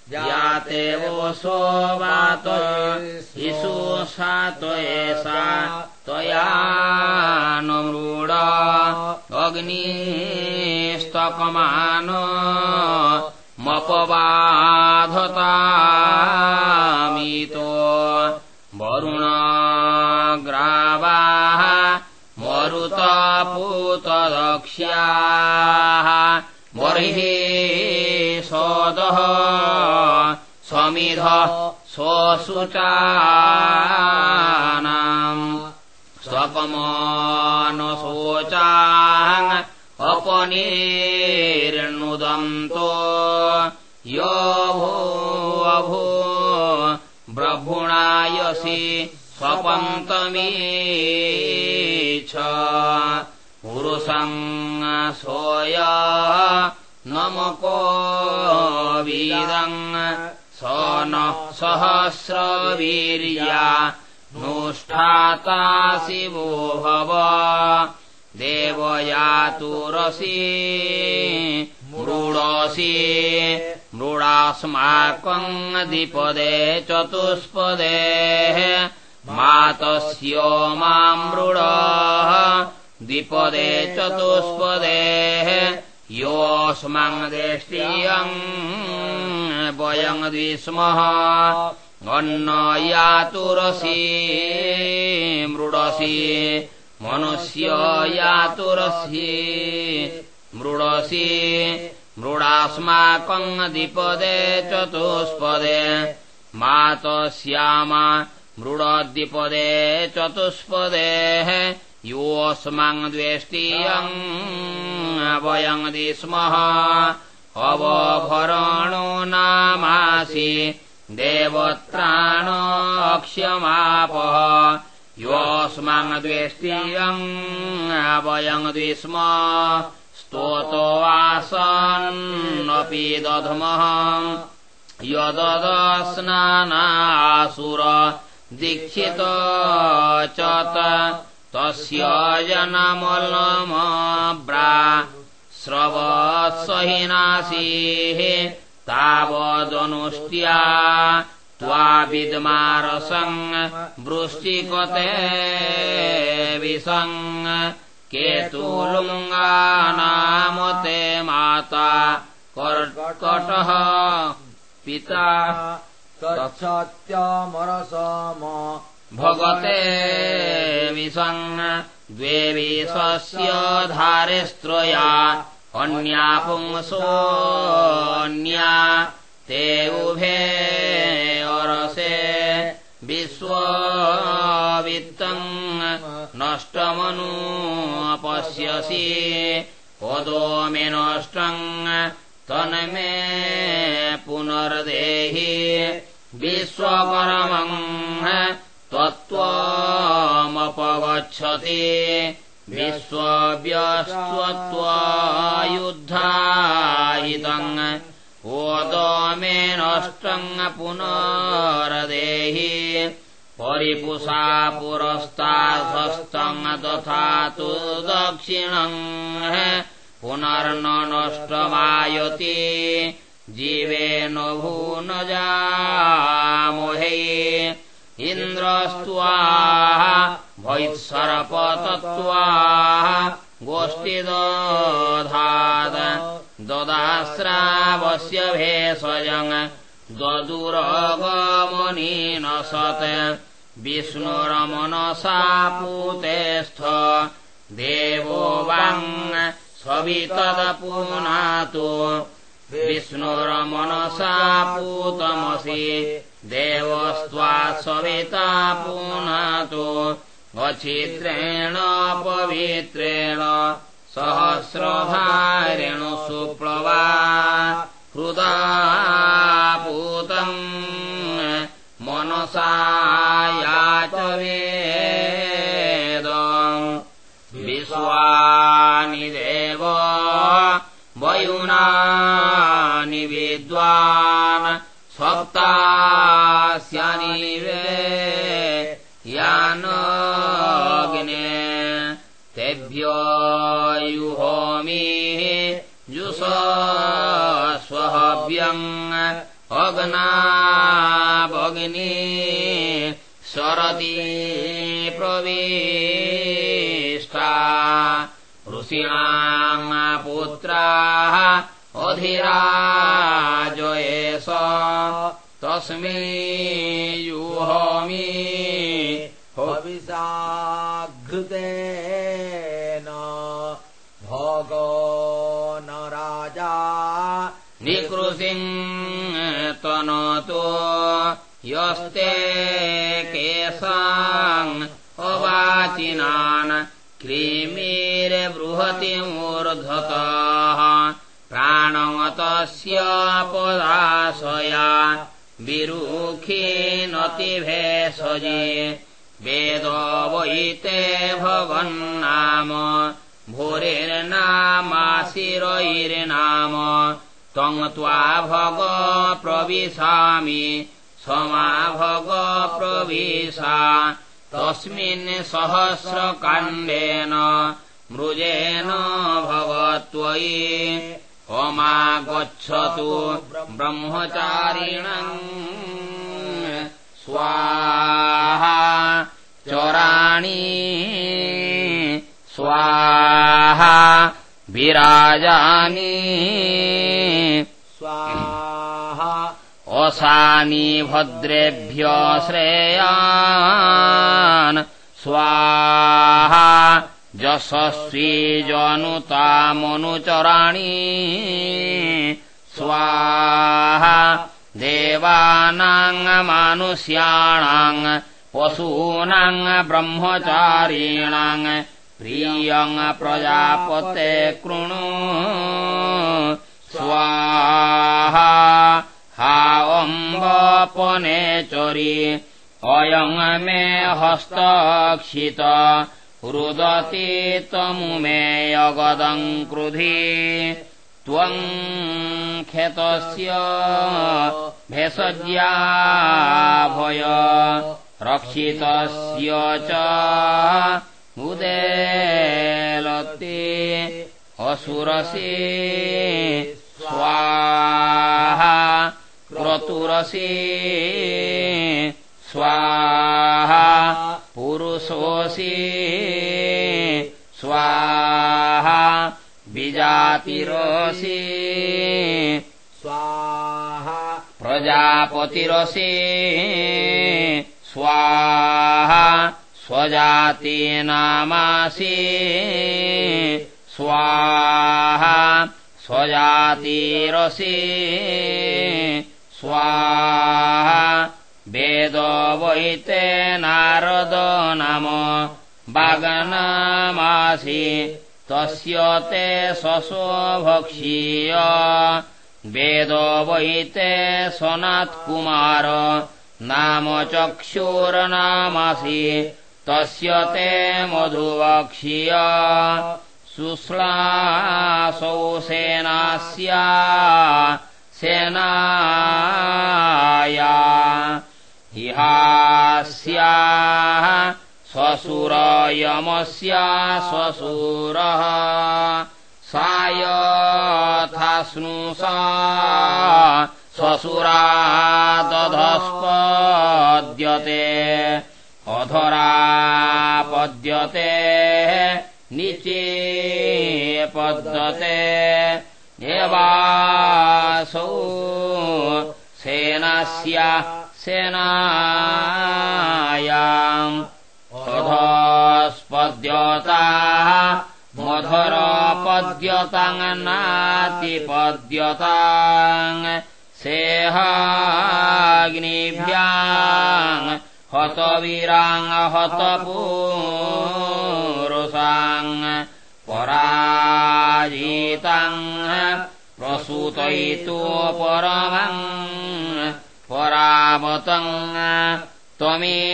अग्नये जाते वोऽसो वात इषु सात्वयेषा त्वया न मृड अग्निस्तकमान मपबाधतामितो। वरुणग्रावाः मरुतपूतदक्ष्याः बर्हि समिध स्वशुचानाम् स्वपमानशोचाम् अपनीर्णुदन्तो। यो भो अभो ब्रभुणायसि स्वपन्तमीछ पुरुषम् सोय नमको वीरम् स नः सहस्रवीर्या नोष्ठातासि वो भव देवयातुरसि मृडसि मृडास्माकम् द्विपदे चतुष्पदे। मातस्य माम् द्विपदे चतुष्पदे वयम् द्विस्मः अन्न यातुरसि मृडसि मनुष्य यातुरसि मृडसि मृडास्माकम् द्विपदे चतुष्पदे मातस्याम मृडद्विपदे चतुष्पदे योऽस्मान् द्वेष्टियम् वयङ्दि स्मः अवभरणो नामासि देवत्राणोऽक्ष्यमापः योऽस्मान् द्वेष्टियम् वयङ्दि स्म स्तोतोवासन्नपि दध्मः। यददस्नानासुर दीक्षित च तस्य जनमलमब्रा स्रवत्सहिनासीः तावदनुष्ट्या त्वा विद्मारसम् वृष्टिकते विसङ् केतुलुङ्गानामते माता कर्कटः पिता तच्छत्यमरसम भगते विसङ् द्वे विश्वस्य धारेस्त्रया अन्या पुंसोऽन्या। ते उभे अरसे। विश्ववित्तम् नष्टमनुपश्यसि। पदो मे नष्टम् तन्मे पुनर्देहि। विश्वपरमम् त्वत्त्वमपगच्छति विश्वव्यस्त्वत्वायुद्धायितम् ओदो मे नष्टम् पुनरदेहि परिपुषा पुरस्ताधस्तम् तथा तु दक्षिणम् पुनर्न नष्टमायति जीवेन भून जामोहे इन्द्रस्त्वाः भैत्सर्पतत्त्वाः गोष्ठिदधाद ददास्रावस्य भेषजम् ददुरगमनी न सत् विष्णुरमनसा पूतेस्थ देवो वाङ् सवितदपुनातु विष्णुरमनसा पूतमसि देवस्त्वा सविता पुनातु अछिद्रेण पवित्रेण सहस्रभारेण सुप्लवा हृदा पूतम् मनसा याचवेद विश्वानि वयुनानि विद्वान् सप्तास्यानि वे यानग्ने तेभ्यो युहोमि जुष स्वहव्यम् अग्ना सरति प्रविष्टा ऋषीणाम् पुत्राः अधिराजयेष तस्मै युहोमि हविषाघृतेन भगो न राजा। निकृषिम् तनतो यस्ते केशाम् अवाचिनान् क्रीमीर्बृहतिमूर्धतः प्राणवतस्य पदाशया विरुखीनतिभेषजे वेद वैते भवन्नाम। भूरिर्नामाशिरैर्नाम। त्वम् त्वा भग प्रविशामि। समा भग प्रविशा तस्मिन् सहस्रकाण्डेन मृजेन भवत्वयि। अमागच्छतु ब्रह्मचारिणम्। स्वाहा चराणि। स्वाहा विराजानि असानि भद्रेभ्य श्रेयान्। स्वाहा यशस्वी जनुतामनुचराणि स्वाहा देवानाम् मानुष्याणाम् पशूनाम् ब्रह्मचारीणाम् प्रियम् प्रजापते कृणु। स्वाहा हा अम्बपनेचरी अयम् मे हस्तक्षित रुदति त्वमुमेयगदम् क्रुधि। त्वम् क्षतस्य भेषज्याभय रक्षितस्य च उदेलते असुरसि स्वाहा क्रतुरसि स्वाहा पुरुषोऽसि। स्वाहा विजातिरोऽसि। स्वाहा प्रजापतिरसि स्वाहा स्वजातीनामासि। स्वाहा स्वजातिरसि स्वाहा वेद वैते नारद नाम वागनामासि तस्य ते शशो भक्षीय। वेद वैते सनात्कुमार नाम चक्षुरनामासि तस्य ते मधुवक्षीय। शुश्लासौ सेनास्या सेनाया इहास्याः स्वसुरयमस्या स्वसुरः सा यथास्नुषा स्वसुरादधस्पद्यते अधरापद्यते निचे पद्यते एवासौ सेनास्या सेनायाम् अधस्पद्यता मधुरपद्यताङ्नातिपद्यताङ् सेहाग्निभ्याम् हतवीराङ् हतपूरुषाङ् पराजिताङ् प्रसूतयितु परमम् परामतम् त्वमेन्द्राग्नि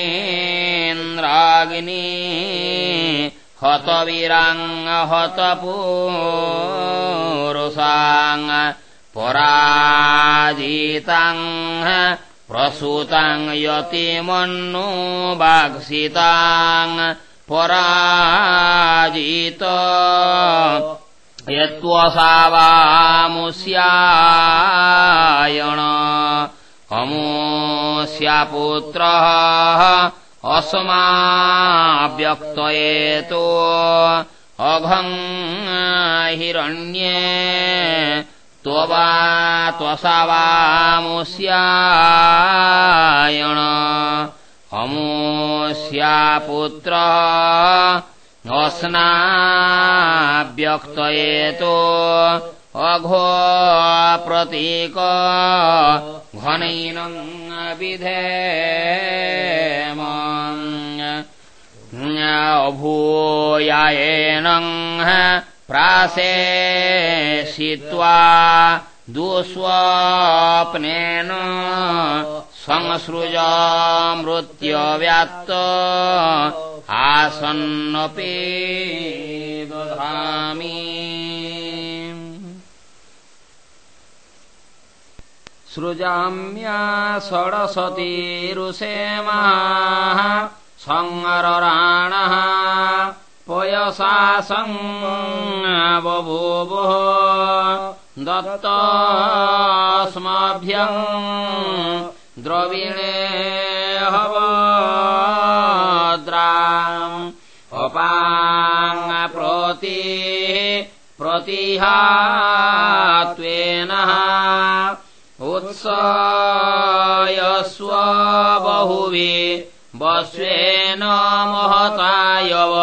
हतवीराङ् हतपूरुषाङ् पराजिताङ् प्रसूताङ् यतिमन्नु वाग्सिताङ् पराजित। यत्त्वसावामुष्यायण अमुष्यापुत्रः अस्माव्यक्तयेतो। अघम् हिरण्ये त्ववा त्वसावामुष्यायण अमुष्यापुत्रः अस्नाव्यक्तयेतो अघो प्रतीक घनैनम् विधेम अभूयायेनम् प्राशेषित्वा दुष्वप्नेन संसृजामृत्यव्यात्त आसन्नपि दधामि। सृजाम्या षडशतीरुषेमाः सङ्गरराणः पयसा बभूवुः दत्तस्माभ्यम् द्रविणे हवद्राम् अपाङ्प्रति प्रतिहात्वेनः उत्सयस्व बहुवि वस्वेन महतायव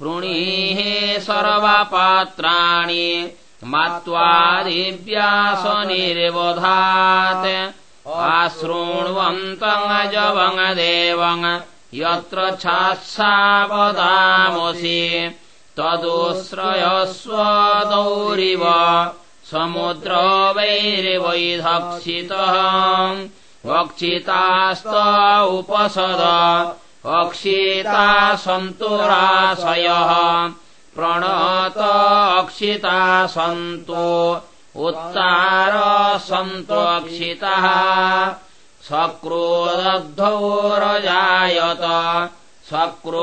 पृणीः सर्वपात्राणि मत्वा दिव्यासनिर्वधात् आशृण्वन्तम् जवङ् देवङ् यत्र छात्सावदामसि तदुश्रयस्वदौरिव समुद्र वैरिवैधक्षितः वक्षितास्त उपसद अक्षिता सन्तुराशयः प्रणत अक्षिता सन्तो उत्तार सन्तोऽक्षितः सक्रोदग्धोरजायत सक्रोधभूमिरजायत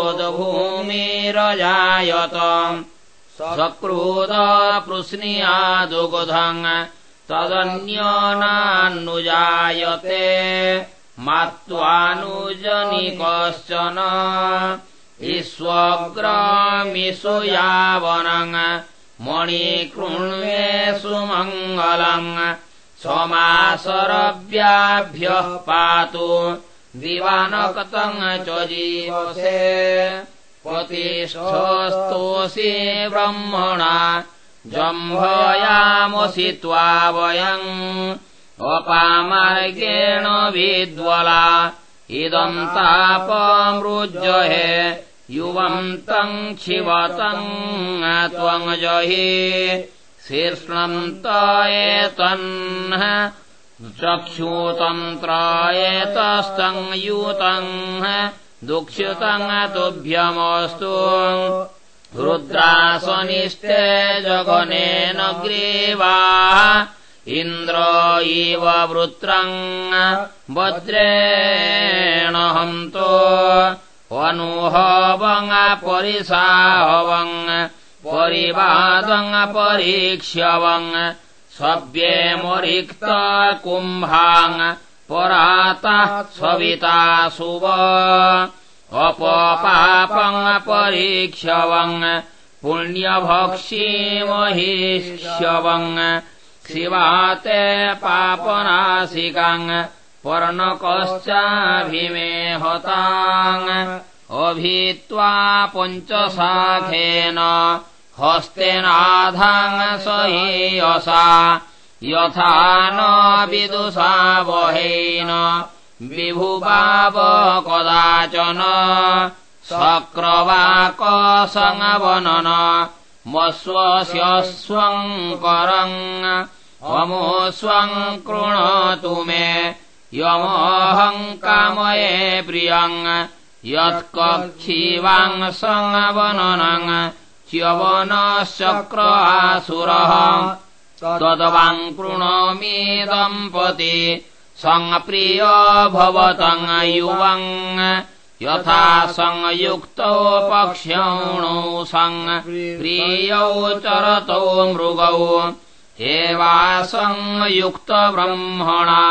सक्रोधपृश्नियादुगधम् तदन्यनान्नुजायते मात्वानुजनि कश्चन यावनम् मणिकृण्वे सुमङ्गलम् समासरव्याभ्यः पातु। दिवानकतम् च जीवसे। पतिष्ठस्तोऽसि ब्रह्मणा। जम्भयामसि त्वा वयम्। अपामार्गेण विद्वला। इदम् तापमृज्जहे युवन्तम् क्षिवतम् त्वम् जहि शीर्ष्णन्त एतन् चक्षुतन्त्रायतस्तङ्यूतम् दुःक्षितम् तुभ्यमस्तु। रुद्रासनिष्ठे जगनेन ग्रीवा इन्द्र इव वृत्रम् वज्रेण हन्तो अनुहवङ्परिसाहवङ् परिवादङ्परीक्ष्यवङ् सव्येमरिक्त कुम्भाङ् परातः सविता सुव अपपापङ्परीक्ष्यवङ् पुण्यभक्षीमहिष्यवङ् शिवाते पापनासिकाङ् पर्णकश्चाभिमे हताङ् अभित्वा पञ्चशाखेन हस्तेनाधाङ् सहीयसा यथा न विदुषा वहेन विभुवाव कदाचन सक्रवाकसङ्गवनन मस्वस्य स्वम् अमो स्वम् कृणोतु मे यमोऽहम् कामये प्रियम् यत्कक्षीवाङ्सङ्गवननम् च्यवनश्चक्र आसुरः तद्वाम् कृणोमि दम्पति सङ्प्रिय भवतम् युवम् यथा संयुक्तौ पक्ष्यणौ प्रियौ चरतौ मृगौ एवा संयुक्तब्रह्मणा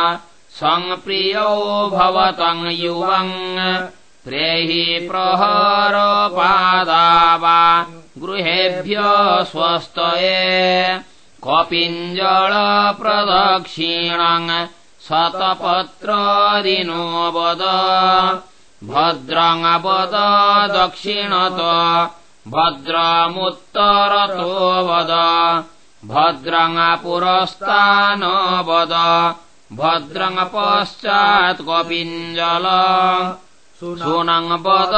संप्रियौ भवतम् युवम् प्रेहि प्रहरपादा वा गृहेभ्य स्वस्तये कपिञ्जलप्रदक्षिणम् शतपत्रादिनो वद। भद्रङपद दक्षिणत भद्रमुत्तरतो वद। भद्रङपुरस्तान वद भद्रङपश्चात् कपिञ्जल सुनङ्पद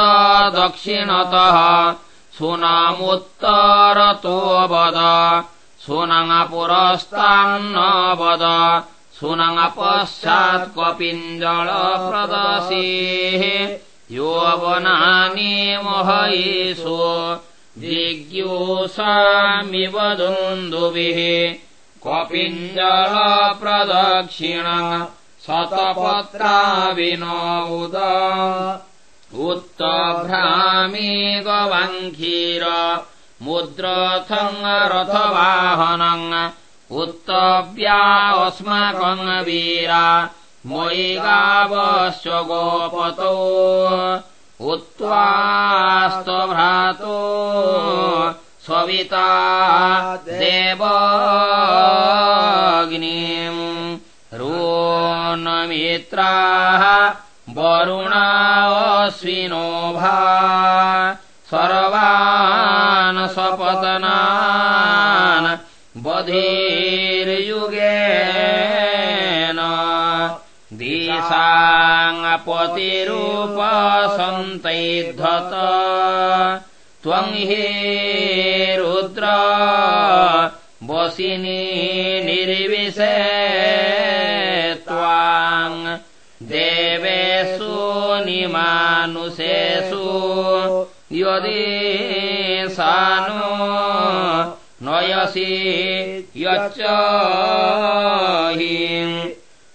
दक्षिणतः सुनामुत्तरतो वद सुनङपुरस्तान्न वद सुनङपश्चात् कपिञ्जलप्रदशीः यौवनानि महयिषु जिज्ञोषामिव दुन्दुभिः कपिञ्जलप्रदक्षिणम् शतपत्राविनोद उत्तभ्रामि गवङ्खीर मुद्रथम् रथवाहनम् उत्तव्या अस्माकम् वीरा मयि गावश्च गोपतो उत्त्वास्तभ्रातो सविता देवग्निम् रोन्मित्राः वरुणाश्विनोभा सर्वान् सपतनान् बधिर्युगेन पतिरूपसन्तैध्वत त्वम् हि वसिनी निर्विशे त्वाम् देवेषु निमानुषेषु यदि सानो नयसि यच्च हि।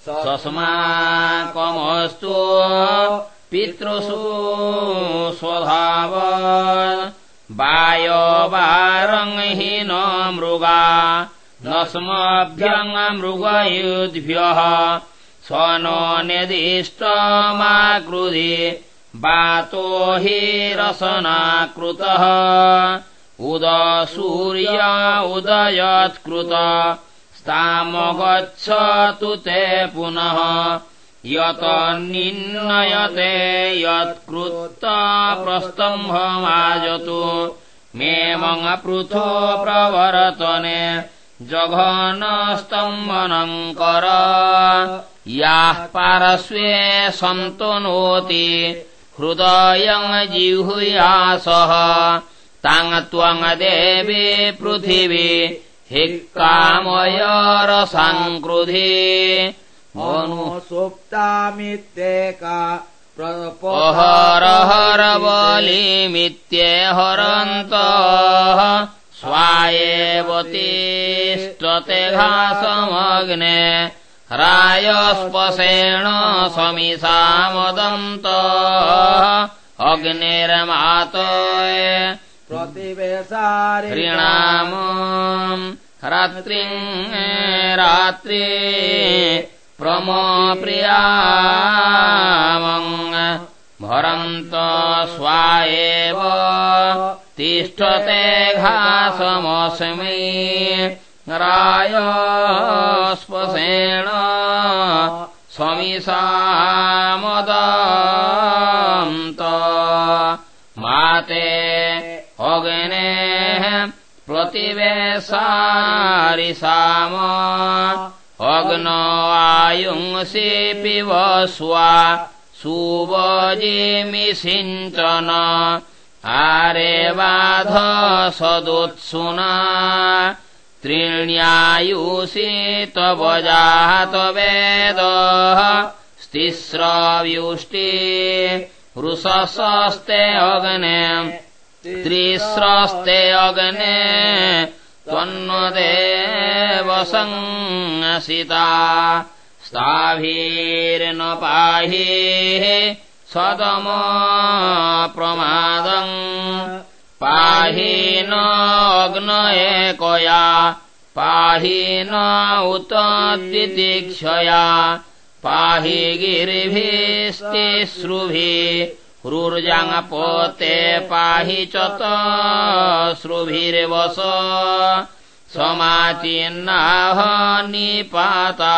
सस्माकमस्तु पितृषु स्वभाव वायवारङ्हि न मृगा न स्मभ्यङ्मृगयुद्भ्यः स नो निर्दिष्टमाकृधि वातो हि रसनाकृतः। उद सूर्य उदयत्कृत स्तामगच्छतु ते पुनः यत निन्नयते यत्कृत प्रस्तम्भमाजतु। मे मङ्पृथो प्रवर्तने जघनस्तम्भनम् कर। याः पार्श्वे सन्तनोति हृदयम् जिह्यासः। ताङ् देवी पृथिवी हि कामयरसाङ्कृधि सुप्तामित्येका हर हर बलिमित्येहरन्तः स्वायेव तिष्ठते घासमग्ने रायस्पशेण समिषामदन्त अग्निर्मात प्रतिवेशारि ह्रीणाम रात्रिम् रात्रि प्रमप्रियामम् भरन्त स्वा एव तिष्ठते घासमस्मि रायस्पशेण स्वमिषामदन्त माते अग्नेः प्रतिवेशारिसाम अग्न आयुंसि पिब स्वा सुवजिमि सिञ्चन। आरे बाध सदुत्सुना। त्रीण्यायुषि तव जातवेदः स्तिस्रव्युष्टि वृषसस्ते अग्ने। त्रिस्रस्ते अग्ने त्वन्नदेव संसिता स्ताभिर्न पाहि सदम प्रमादम् पाहि न उत पाहि गिरिभिस्तिश्रुभिः ऊर्जाङ्पोते पाहि च श्रुभिर्वस। समाचिन्नाह निपाता।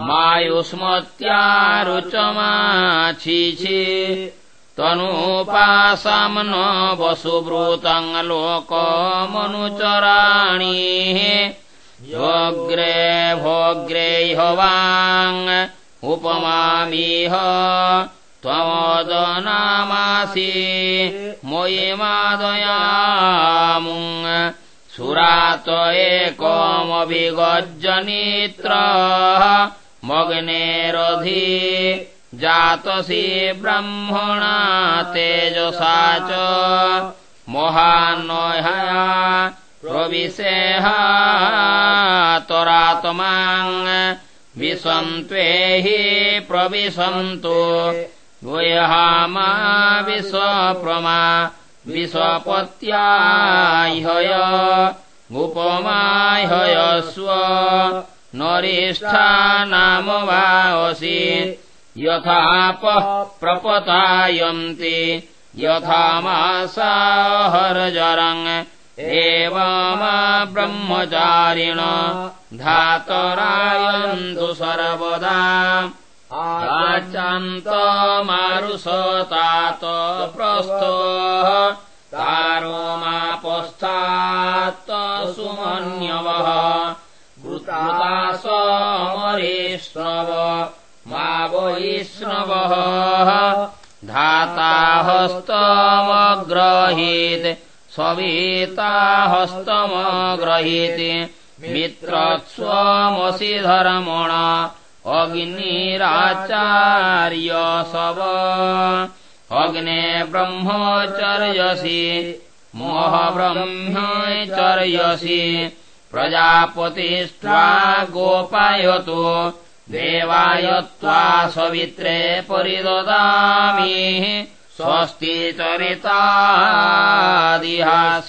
मायुष्मत्यारुचमाछिछि तनुपासाम् न वसुभृतम् लोकमनुचराणि। योग्रे भोग्रे हवाङ् उपमामिह त्वमोदनामासि मयि मादयामुङ् सुरात एकमभिगज्जनित्र मग्नेरधि जातसि ब्रह्मणा तेजसा च। महान्वहया प्रविशेहातरात्माङ् विशन्त्वे हि प्रविशन्तु द्वयहामा विश्वप्रमा विश्वपत्याह्यय उपमाह्ययस्व नरिष्ठा नाम वासि यथापः प्रपतायन्ति यथा मासाहरजरम् एवमा ब्रह्मचारिण धातरायन्तु सर्वदा आचान्तमारुसतात प्रस्थो तारोमापस्थात् सुमन्यवः कृता समरेष्णव मा वै वैष्णवः धाता हस्तमग्रहीत् स्ववेता हस्तमग्रहीत् मित्रत्स्वमसि धर्मण अग्निराचार्य सव। अग्ने ब्रह्मचर्यसि मोहब्रह्मचर्यसि। प्रजापतिष्ट्वा गोपायतो देवाय त्वा सवित्रे परिददामि। स्वस्ति चरितादिहास।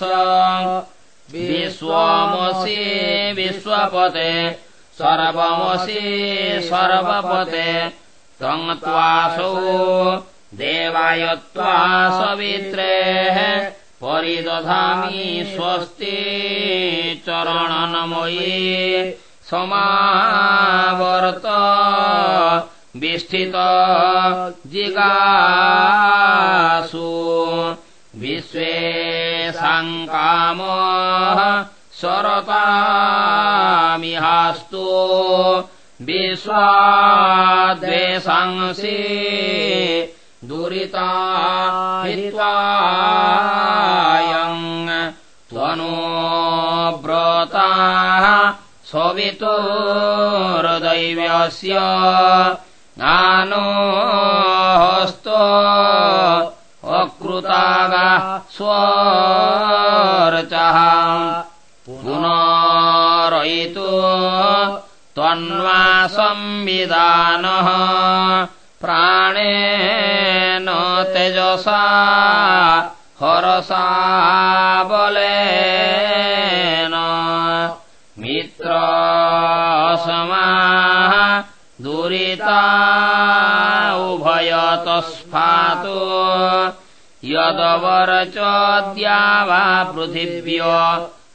विश्वमसि विश्वपते सर्वमसि सर्वपते तम् त्वासौ देवाय त्वा सवित्रेः परिदधामि स्वस्ति चरणनमयी समावर्त विष्ठित जिगासु विश्वे साङ्काम सरतामिहास्तु विश्वाद्वेषांसि दुरिता व्रता सवितोर्दैव्यस्य नानो हस्तो अकृतागा स्वरचः पुनरयितो त्वन्वा संविधानः प्राणेन तेजसा हरसा बलेन। मित्रसमाः दुरिता उभयतस्फातो यदवरचोद्या वा पृथिव्य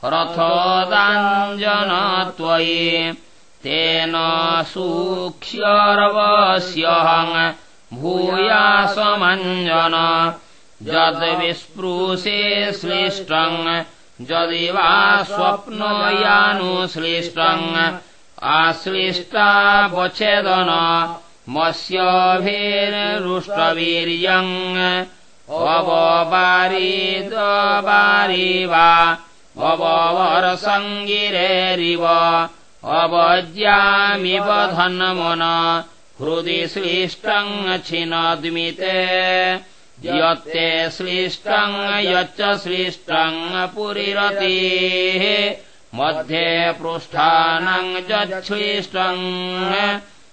रथोदाञ्जन त्वयि तेन सूक्ष्यर्वस्यहम् भूयासमञ्जन। यद्विस्पृशे श्लिष्टम् यदि वा स्वप्नयानुश्लिष्टम् आश्लिष्टा वच्छेदन मत्स्यभिरुष्टवीर्यम् अवबारीदबारी वा अववरसङ्गिरेरिव अवज्यामिव धन्मन हृदि श्लिष्टम् छिनद्मिते यत्ते श्लिष्टम् यच्च श्लिष्टम् पुरिरतिः। मध्ये पृष्ठानम् यच्छ्लिष्टम्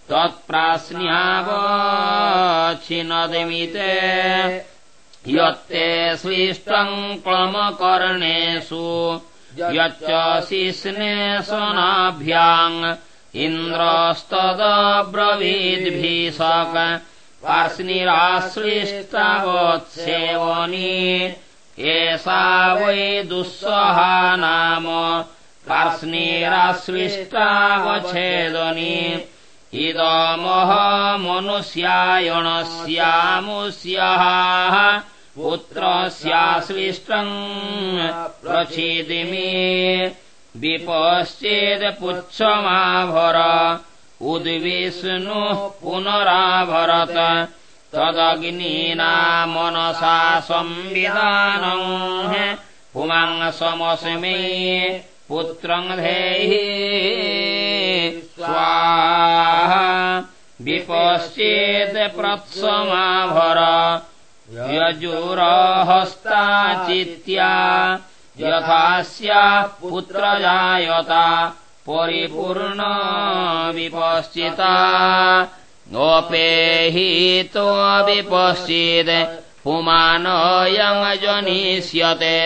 त्वत्प्राश्न्यावच्छिनद्मिते यत्ते श्लिष्टम् क्लमकर्णेषु यच्च शिस्नेशनाभ्याम् इन्द्रस्तदब्रवीद्भिषक् पार्ष्निराश्लिष्टावत्सेवनी एषा वै दुःसहा नाम पार्ष्निराश्लिष्टावच्छेदनी इदमहमनुष्यायणस्यामुष्यः पुत्रस्याश्लिष्टम् प्रच्छिदिमि विपश्चेदपुच्छमाभर उद्विष्णुः पुनराभरत। तदग्नीना मनसा संविधानम् पुमांसमस्मै पुत्रम् धेहि। स्वाहा। विपश्चेत्प्रत्समाभर यजुरहस्ताचित्या यथा परिपूर्ण विपश्चिता। गोपेहितो विपश्चित् पुमानयजनिष्यते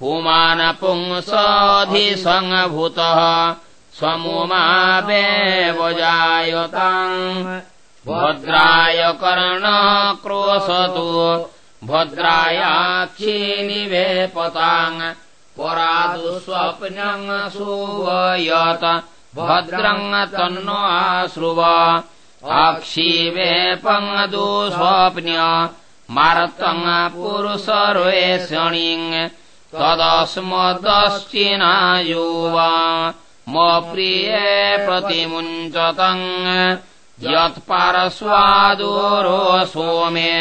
पुमानपुंसधिसङ्भूतः स्वमुमावेवजायताम् भद्राय कर्णक्रोशतु भद्रायाक्षीनिवेपताम् परादु स्वप्नम् सुवयत। भद्रम् तन्नो आश्रुव। अक्षीवेपम् दुस्वप्न्य मार्तम् पुरुषर्वेषणिम् तदस्मदश्चिनायुव। म प्रिये प्रतिमुञ्चतम् यत्पारस्वादूरो सोमे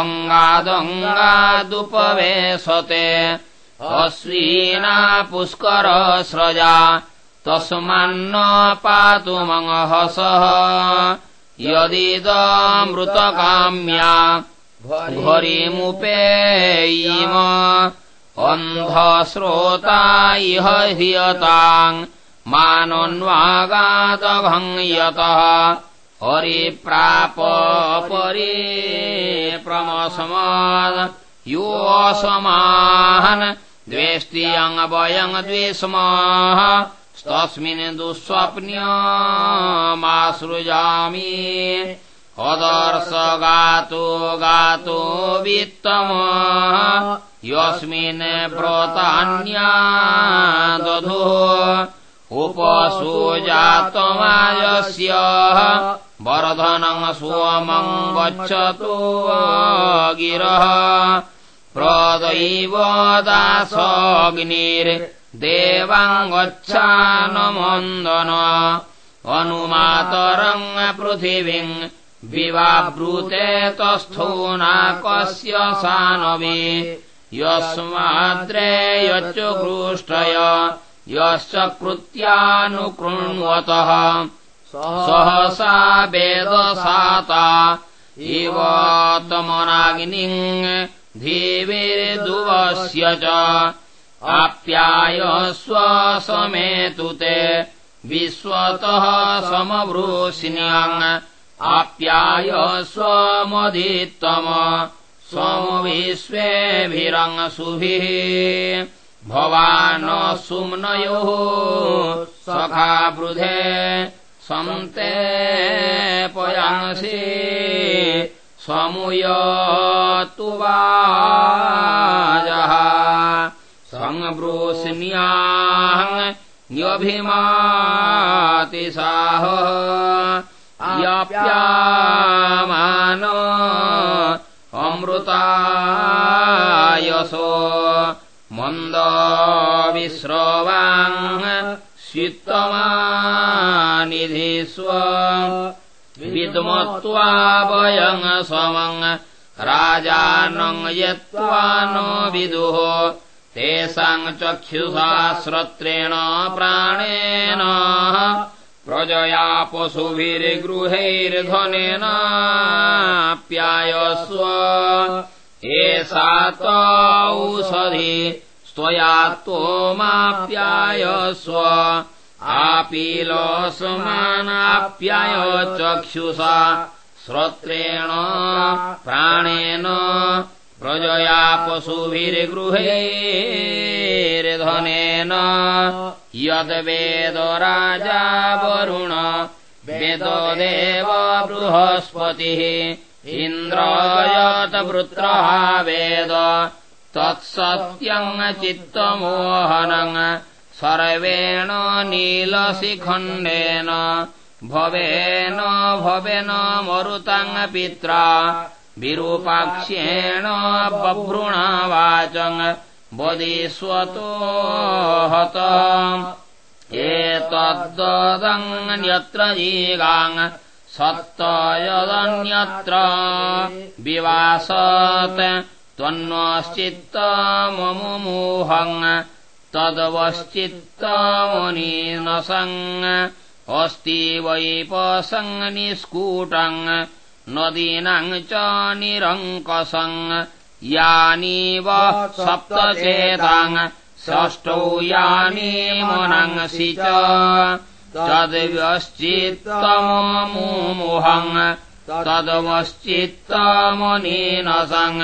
अङ्गादङ्गादुपवेशते अश्विना पुष्करस्रजा तस्मान्न पातु मङ्हसः यदिदमृतकाम्या घरिमुपेयीम अन्धश्रोता इह ह्रियताम् मानन्वागादभङ्यतः हरिप्राप परि प्रमसमाद योऽसमाहन् द्वेष्ट्यङ्गवयङ् द्वेष्मः तस्मिन् दुःस्वप्न्यमासृजामि अदर्श गातो गातो वित्तम यस्मिन् व्रतान्या दधुः उपसु जातमायस्य वर्धनम् सोमम् गच्छतु गिरः प्रदैव देवाङ्गच्छानमन्दन अनुमातरम् पृथिवीम् विवाब्रूते तस्थो नाकस्य सानवे। यस्माद्रे यच्च गृष्टय यश्च कृत्यानुकृण्वतः। सहसा वेदसाता इव तमनाग्निम् धीविर्दुवस्य च। आप्याय स्वसमेतु ते विश्वतः समवृष्ण्याङ् आप्याय स्वमधित्तम। स्वमविश्वेभिरङ्सुभिः भवान सुम्नयोः सखा वृधे सन्ते पयांसि समुयतु वाजः। न्यभिमातिसाह याप्यामान अमृतायसो मन्दविश्रवाङ् शीतमानिधिस्व विद्मत्वा वयङ् समङ् राजानम् यत्त्वा न विदुः। तेषाम् चक्षुषा श्रोत्रेण प्राणेन प्रजया पशुभिर्गृहैर्ध्वनेनाप्यायस्व एषा तौषधि त्वया त्वमाप्यायस्व। आपीलसमानाप्याय चक्षुषा श्रोत्रेण प्राणेन प्रजया पशुभिर्गृहैर्धनेन। यद्वेद राजा वरुण वेददेव बृहस्पतिः इन्द्रयतवृत्रः वेद। तत्सत्यम् चित्तमोहनम् सर्वेण नीलशिखण्डेन। भवेन भवेन मरुतम् पित्रा। विरूपाक्ष्येण वदिष्वतो हत। एतद्ददन्यत्र जीगाङ् सत्तयदन्यत्र विवासत् त्वन्नश्चित्तममुमोहम् तदवश्चित्तमुनीनसङ् अस्ति वैपसङ् निष्कूटम् नदीनाम् च निरङ्कसङ् यानीव सप्तचेताङ् षष्टौ यानि मनंसि च तद्व्यश्चित्तममुमोहम् तदवश्चित्तमुनीनसङ्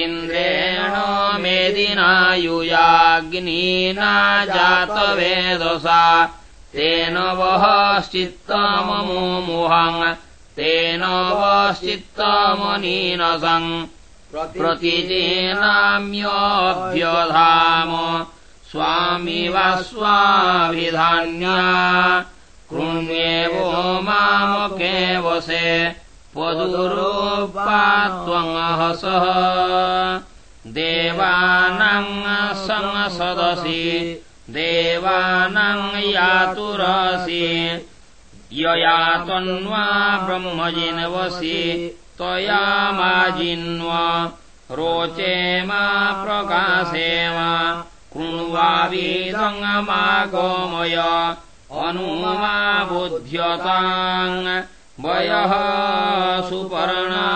इन्द्रेण मेदिना युयाग्निना जातवेदसा तेन वश्चित्तममुमोहम् तेन वश्चित्तमनीनसम् प्रतिजेनाम्यभ्यधाम स्वामी वा स्वाभिधान्या कृण्येवो मामके वसे पदुरूपा त्वङ्हसः देवानाम् संसदसि देवानाम् यातुरसि। यया त्वन्वा ब्रह्मजिनवसि त्वया मा जिन्वा रोचे मा प्रकाशे मा कृण्वावीदङ्मा गोमय अनुमा बुध्यताङ् वयः सुपर्णा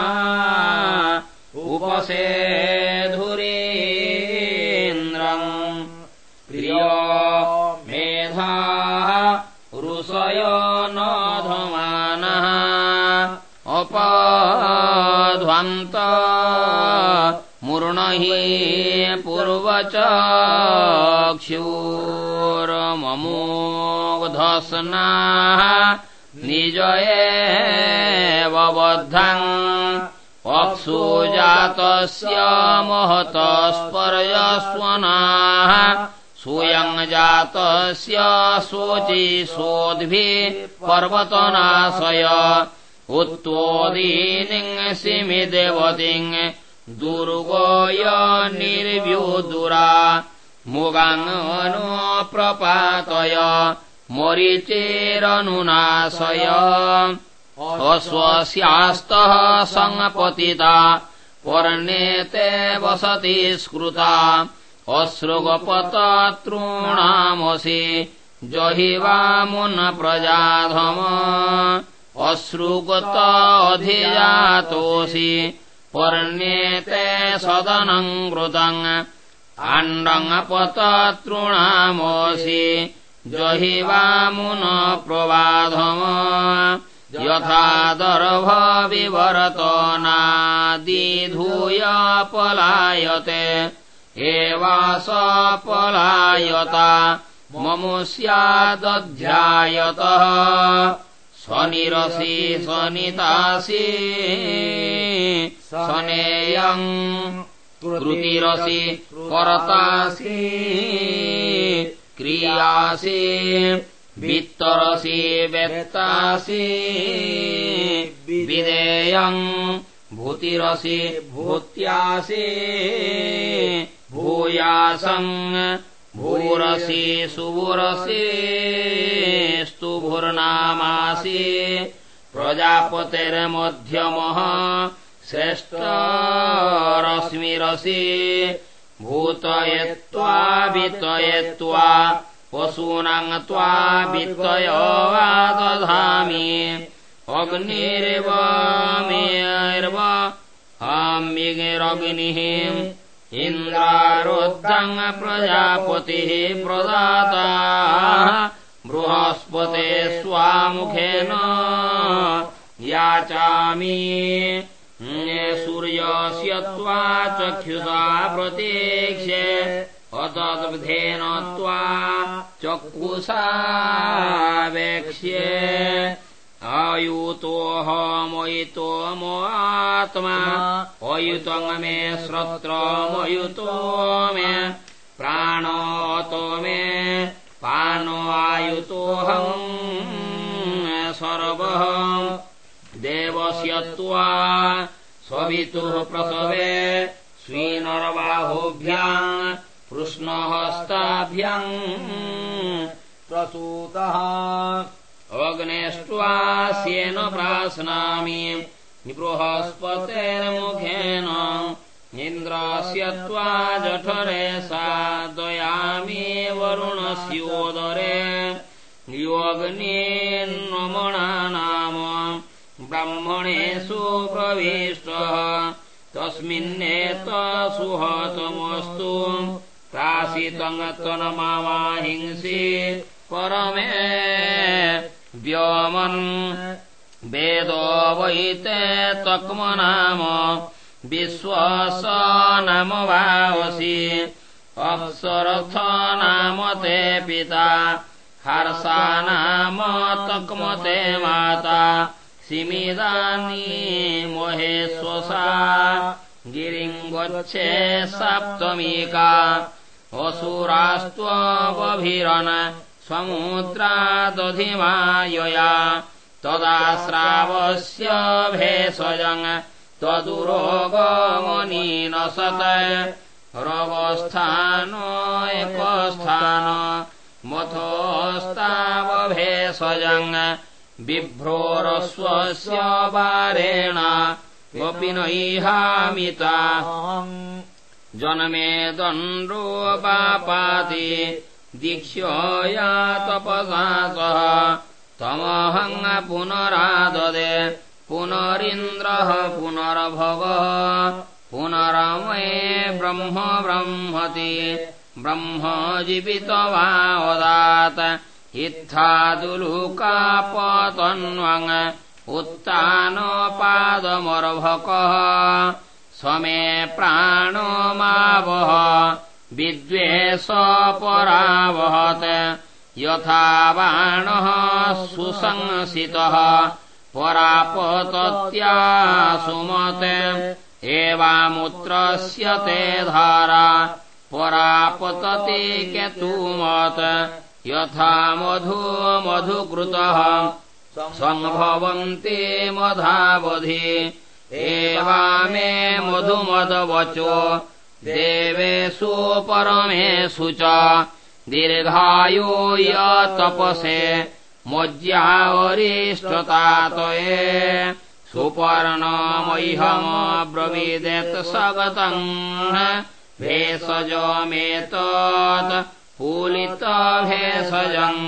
उपसेधुरेन्द्रम् प्रियो मेधाः ऋषय नधमानः अपध्वन्त मूर्णहि पूर्वचक्षूरममोधस्नाः निज एव बद्धम् अप्सु जातस्य महतस्पर्यस्वनाः। सोऽयम् जातस्य शोचि सोद्भिः पर्वतनाशय। उत्तोदीनिम् सिमिदेवतिम् दुर्गोय निर्व्युदुरा मुगाङ्गनो प्रपातय मरिचेरनुनाशय अश्वस्यास्तः सङ्पतिता पर्णेते वसति स्कृता अश्रुगपतॄणामसि जहिवामुन प्रजाधम अश्रुगत अधिजातोऽसि पर्णेते सदनम् कृतम् आण्डङ्पतॄणामसि जहिवामुन प्रबाधम यथा दर्भविवरतो नादिधूय पलायते एवा स पलायता मम स्यादध्यायतः स्वनिरसि स्वनितासि स्वनेयम् कृतिरसि करतासि क्रियासि वित्तरसि वेत्तासि विदेयम् भूतिरसि भूत्यासि भूयासम् भूरसि सुभुरसि स्तुभुर्नामासि प्रजापतिर्मध्यमः श्रेष्ठरश्मिरसि भूतयत्वा वितयत्वा पशूनाम् त्वा वित्तय वा दधामि। अग्निर्व मेर्व हाम्यगिरग्निः इन्द्रारुद्धम् प्रजापतिः प्रदाता। बृहस्पते स्वामुखेन याचामि। सूर्यस्य त्वा चक्षुषा प्रतीक्ष्ये अतद्बुधेन त्वा चक्षुषावेक्ष्ये अयुतोऽहमयुतो मोत्मा अयुतम् मे श्रोत्रमयुतो मे। प्राणोतो मे। पानो आयुतोऽहम् सर्वः। देवस्य त्वा स्ववितुः प्रसवे। स्वीनर्बाहोभ्याम् कृष्णहस्ताभ्याम् प्रसूतः अग्नेष्ट्वास्येन प्राश्नामि बृहस्पतेर्मुखेन इन्द्रस्य त्वा जठरे सादयामि वरुणस्योदरे। योऽग्निन्नमणा नाम ब्रह्मणेषु प्रविष्टः। तस्मिन्नेत सुहतमस्तु प्राशितम् त्वनमावाहिंसि परमे व्योमन् वेदो वैते तक्मनाम विश्वास नाम ते पिता हर्षा नाम तक्मते माता। सिमिदानी मोहेश्वसा गिरिम् गच्छे सप्तमीका। असुरास्त्वभिरन् समुद्रादधिमायया तदा श्रावस्य भेषजम् त्वदुरोगमनी न सत् रवस्थानो एकस्थान मथोस्तावभेषजम् बिभ्रोरस्वस्य वारेण क्वपि नैहामिता जनमे दण्डो पापाति दीक्ष्यो या तपसा सह तमहङ् पुनराददे। पुनरिन्द्रः पुनरभव। पुनरमये ब्रह्म ब्रह्मति। ब्रह्म जीवितवावदात् इत्थादुलुकापतन्वङ्। उत्तानपादमर्भकः। स्वमे प्राणो मावह विद्वेषपरावहत् यथा बाणः सुसंसितः परापतत्या सुमत् एवामुत्रस्य ते धारा परापतति केतुमत् यथा मधु मधुकृतः सम्भवन्ति मधावधि एवा मे मधुमदवचो देवेषु परमेषु च दीर्घायो यतपसे मज्यावरिष्टतातये सुपर्णमह्यमब्रवीदेत् सगतम् भेषजमेतत् पूलितभेषजम्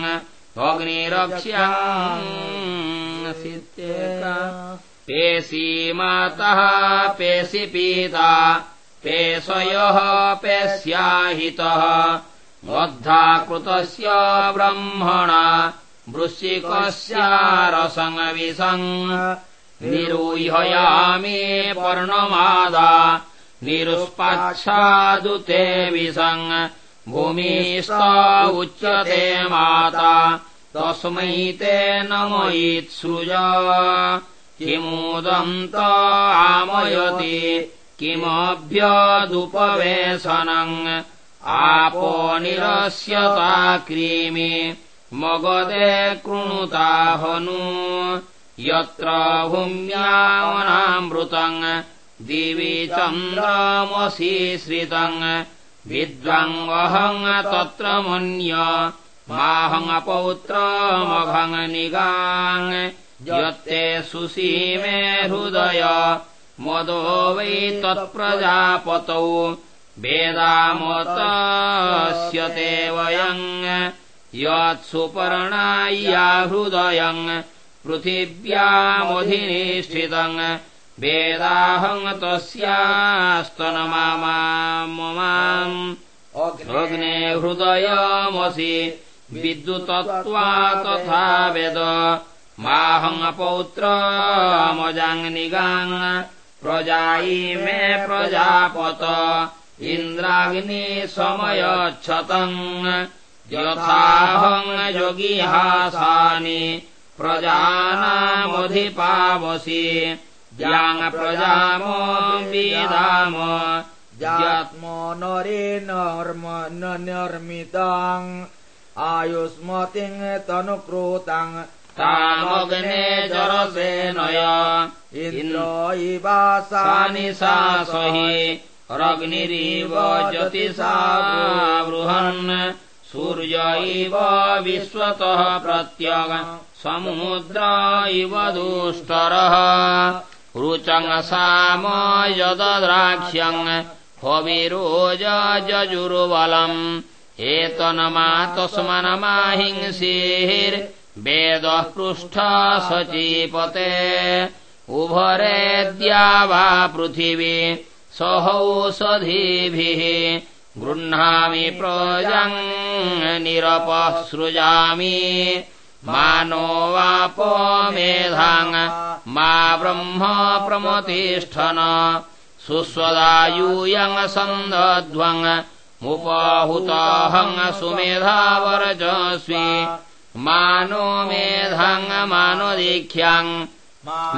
अग्निरक्ष्यम् पेशी मातः पेशि पीता पेशयः पेश्याहितः बद्धा कृतस्य ब्रह्मणा वृश्चिकस्यारसङ्विषम् निरूह्ययामि पर्णमादा निरुष्पाच्छादुते विषम् भूमिस्त उच्यते माता तस्मै ते नमयित्सृज किमुदन्त आमयति किमभ्यदुपवेशनम्? आपो निरस्यता क्रीमि मगदे कृणुता हनु। यत्र भूम्यामनामृतम् दिवि चन्द्रमसि श्रितम्। विद्वङ्गहङ् तत्र मन्य माहङ्पौत्रमघङ् निगाङ् यत्ते सुसीमे हृदय मदो वै तत्प्रजापतौ। वेदामतस्य ते वयम् यत्सुपर्णाय्या हृदयम् पृथिव्यामधिनिष्ठितम् वेदाहम् तस्यास्तनमाम् अग्ने हृदयमसि विद्युतत्वा तथा वेद। माहङ्पौत्रमजाङ्निगाङ् प्रजायी मे प्रजापत। इन्द्राग्नि समयच्छतम्। यथाहम् योगिहासानि प्रजानामधिपावसि। ज्याङ् प्रजामो विदाम जात्मो नरे नर्म निर्मिताम्। आयुष्मतिम् तनुकृताम् तामग्ने जरसेनय इन्द्र इवासानि सासहि रग्निरिव ज्योतिषा बृहन्। सूर्य इव विश्वतः प्रत्यग। समुद्र इव दुष्टरः। रुचङ् साम यदद्राक्ष्यम् हविरोज जजुर्बलम् एतन्मातस्मनमाहिंसीर्वेदः पृष्ठ सचीपते। उभरेद्या वा पृथिवी सहौषधीभिः गृह्णामि प्रजम् निरपसृजामि। मानो वापो मेधाङ् मा ब्रह्म प्रमतिष्ठन। सुस्वदायूयङ् सन्दध्वङ् मुपहुताहङ् सुमेधावरजस्वी मानो मेधाङ् मानो दीख्याङ्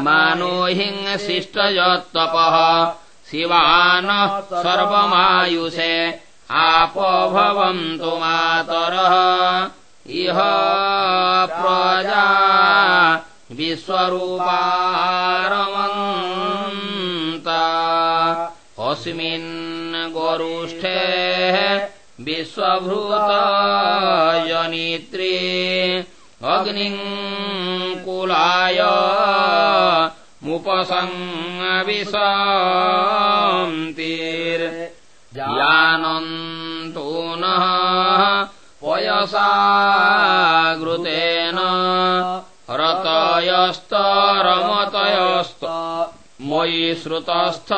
मानो हिंशिष्टजत्तपः शिवानः सर्वमायुषे आपो भवन्तु मातरः। इह प्रजा विश्वरूपारमन्ता। अस्मिन् गोरुष्ठे विश्वभृतजनित्री अग्निम् कुलाय मुपसङ्गविशान्तिर्यानन्तु नः पयसा घृतेन रतयस्तरमतयस्त। मयि श्रुतस्थ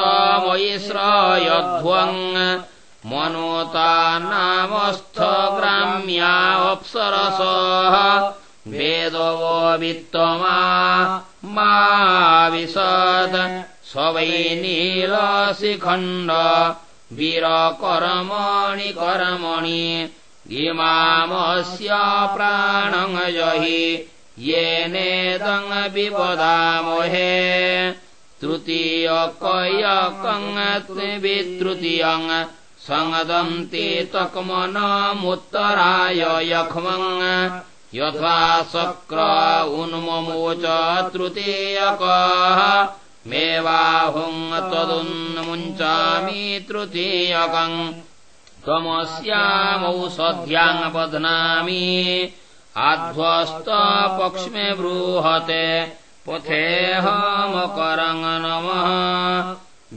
मयि श्रयध्वम् मनोता नामस्थ ग्राम्या अप्सरसः वेदवो वित्तमा मा विशद स वै नीलशिखण्ड वीरकर्मणि कर्मणि। इमामस्य प्राणम् जहि। येनेदम् विपदामहे। तृतीयकयकम् वितृतीयम् सङ्गदन्ति तक्मनमुत्तराय यक्ष्मम् यथा शक्र उन्ममोच तृतीयकः मेवाहुम् तदुन्मुञ्चामि तृतीयकम् त्वमस्यामौषध्याम् बध्नामि आध्वस्तपक्ष्मे बृहते पथेऽहमकरम् नमः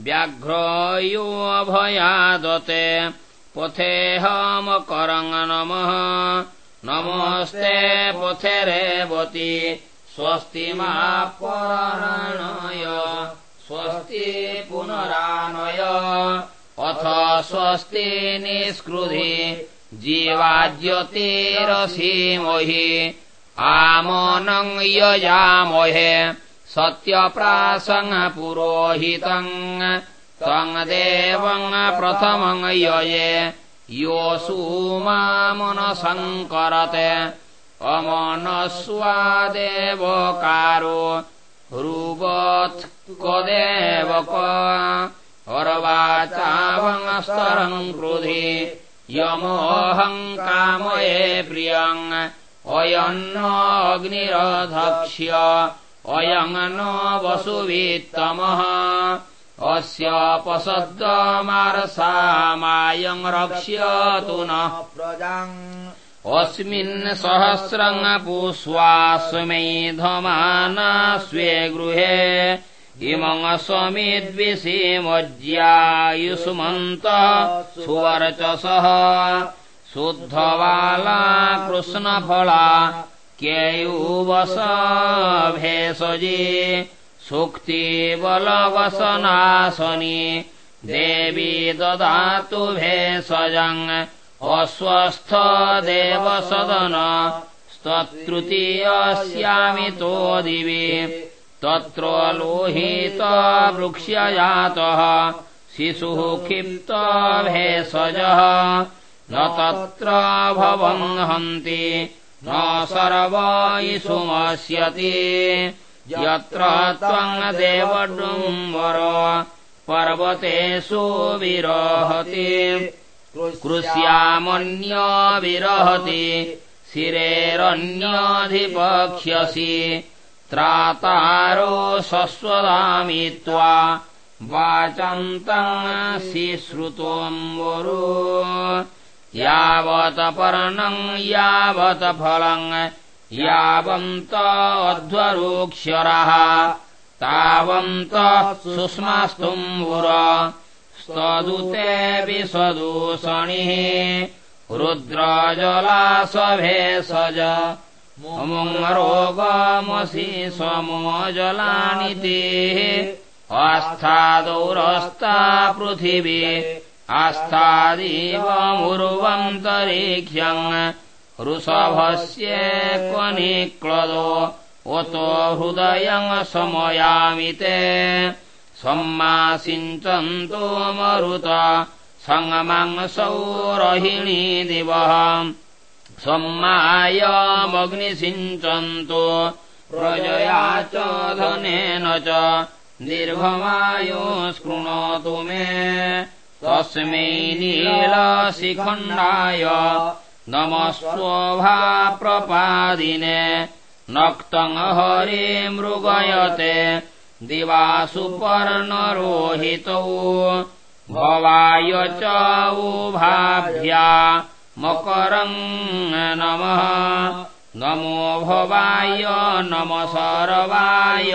व्याघ्रयोऽभयादते पथेऽहमकरम् नमः नमस्ते पथेरेवति। स्वस्ति मा पराणय स्वस्ति पुनरानय। अथ स्वस्ति निष्कृधि जीवाज्यतेरसीमहि आमनम् यजामहे सत्यप्रासङ् पुरोहितम्। तम् देवम् प्रथमम् यये। योऽसु मामनसङ्करते अमनस्वादेवकारो ह्रुवत्कदेवक अर्वाचावङ्स्तरम् क्रुधि। यमोऽहम् कामये प्रियम्। अयन्नग्निरधक्ष्य अयम् न वसुवित्तमः अस्यापसद्दमारसामायम् रक्ष्यतु नः। प्रजाम्। अस्मिन् सहस्रम् पुष्वाश्वमेधमाना स्वे गृहे। इमम् स्वमिद्विषीमज्यायुष्मन्त सुवर्चसः। शुद्धवाला कृष्णफला केयूवस भेषजे सुक्तिबलवसनासनि। देवी ददातु भेषजम् अस्वस्थ देवसदन। स्तृतीयस्यामि तो दिवि। तत्र लोहित वृक्ष्यजातः शिशुः क्षिप्त भेषजः न तत्र भवन् हन्ति सर्वयिषुमस्यति यत्र त्वम् देवडुम्बर पर्वतेषु विरहति कृष्यामन्य विरहति शिरेरन्यधिपक्ष्यसि त्रातारो सस्वदामि त्वा वाचन्तम् श्रुतोऽम्बरो यावत् पर्णम् यावत् फलम् यावन्त अध्वरोक्षरः तावन्त सुष्मास्तुम्बुर स्तदुतेऽपि सदूषणिः रुद्रजलासभेषज रोगमसि समोजलानि ते आस्थादौरस्ता पृथिवी आस्थादेवमुर्वन्तरिक्ष्यम् ऋषभस्येक्वनिक्लदो ओतो हृदयम् समयामि ते। सम्मासिञ्चन्तो मरुत सङ्गमांसौरहिणी दिवः। सम्मायमग्निसिञ्चन्तो प्रजया च धनेन च दीर्घमायो स्कृणोतु मे तस्मै नीलशिखण्डाय नमस्वभा प्रपादिने नक्तम् हरे मृगयते। दिवासुपर्णरोहितौ। भवाय च उभाभ्या। मकरम् नमः। नमो भवाय नम शरवाय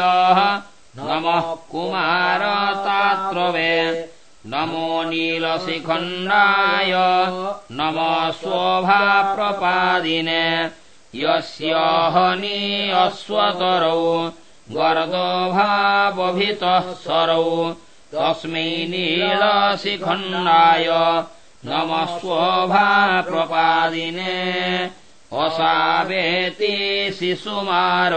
नमः कुमारतात्रवे नमो नीलशिखण्डाय नम शोभाप्रपादिने यस्य हनि अश्वतरौ गर्दभावभितः सरौ तस्मै नीलशिखण्डाय नमः शोभाप्रपादिने असावेति शिशुमार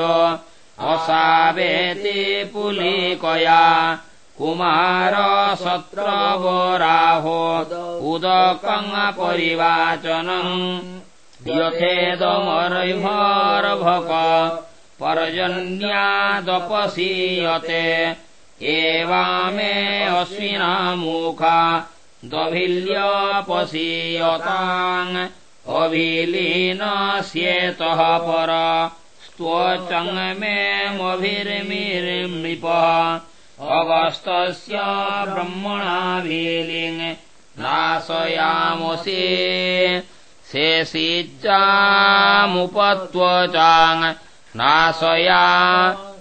असावेति पुलिकया कुमार सत्रवराहो उदकम् परिवाचनम् यथेदमर्भर्भक पर्जन्यादपसीयते। एवामे अश्विनामुखा दभिल्यपसीयताम् अभिलीनस्येतः पर स्तोचङ्मेमभिर्मिर्मिपः अगस्तस्य ब्रह्मणाभिलिङ् नाशयामसि शेषीच्चामुपत्वचाङ् नाशया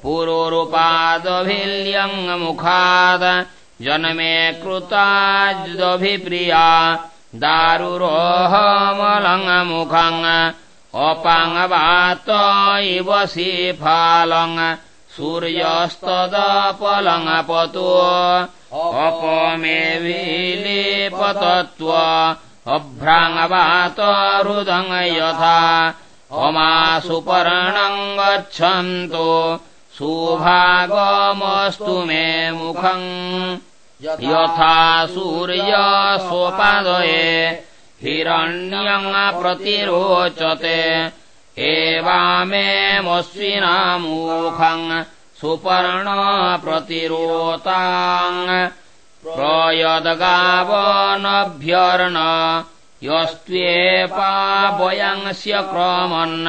पुरोरुपादभिल्यङ्मुखाद् जन्मे कृतादभिप्रिया दारुरोहमलङ्मुखम् अपाङ्वात इव शिफालङ् सूर्यस्तदपलङ्पतो अपमेविलेपतत्व अभ्राङ्वात हृदङ् यथा। अमासुपर्णम् गच्छन्तु। सुभागमस्तु मे मुखम् यथा सूर्य स्वपादये हिरण्यम् प्रतिरोचते एवामेमश्विनामुखम् सुपर्ण प्रतिरोताङ् प्रयदगावनभ्यर्ण यस्त्वेपावयंस्य क्रमन्।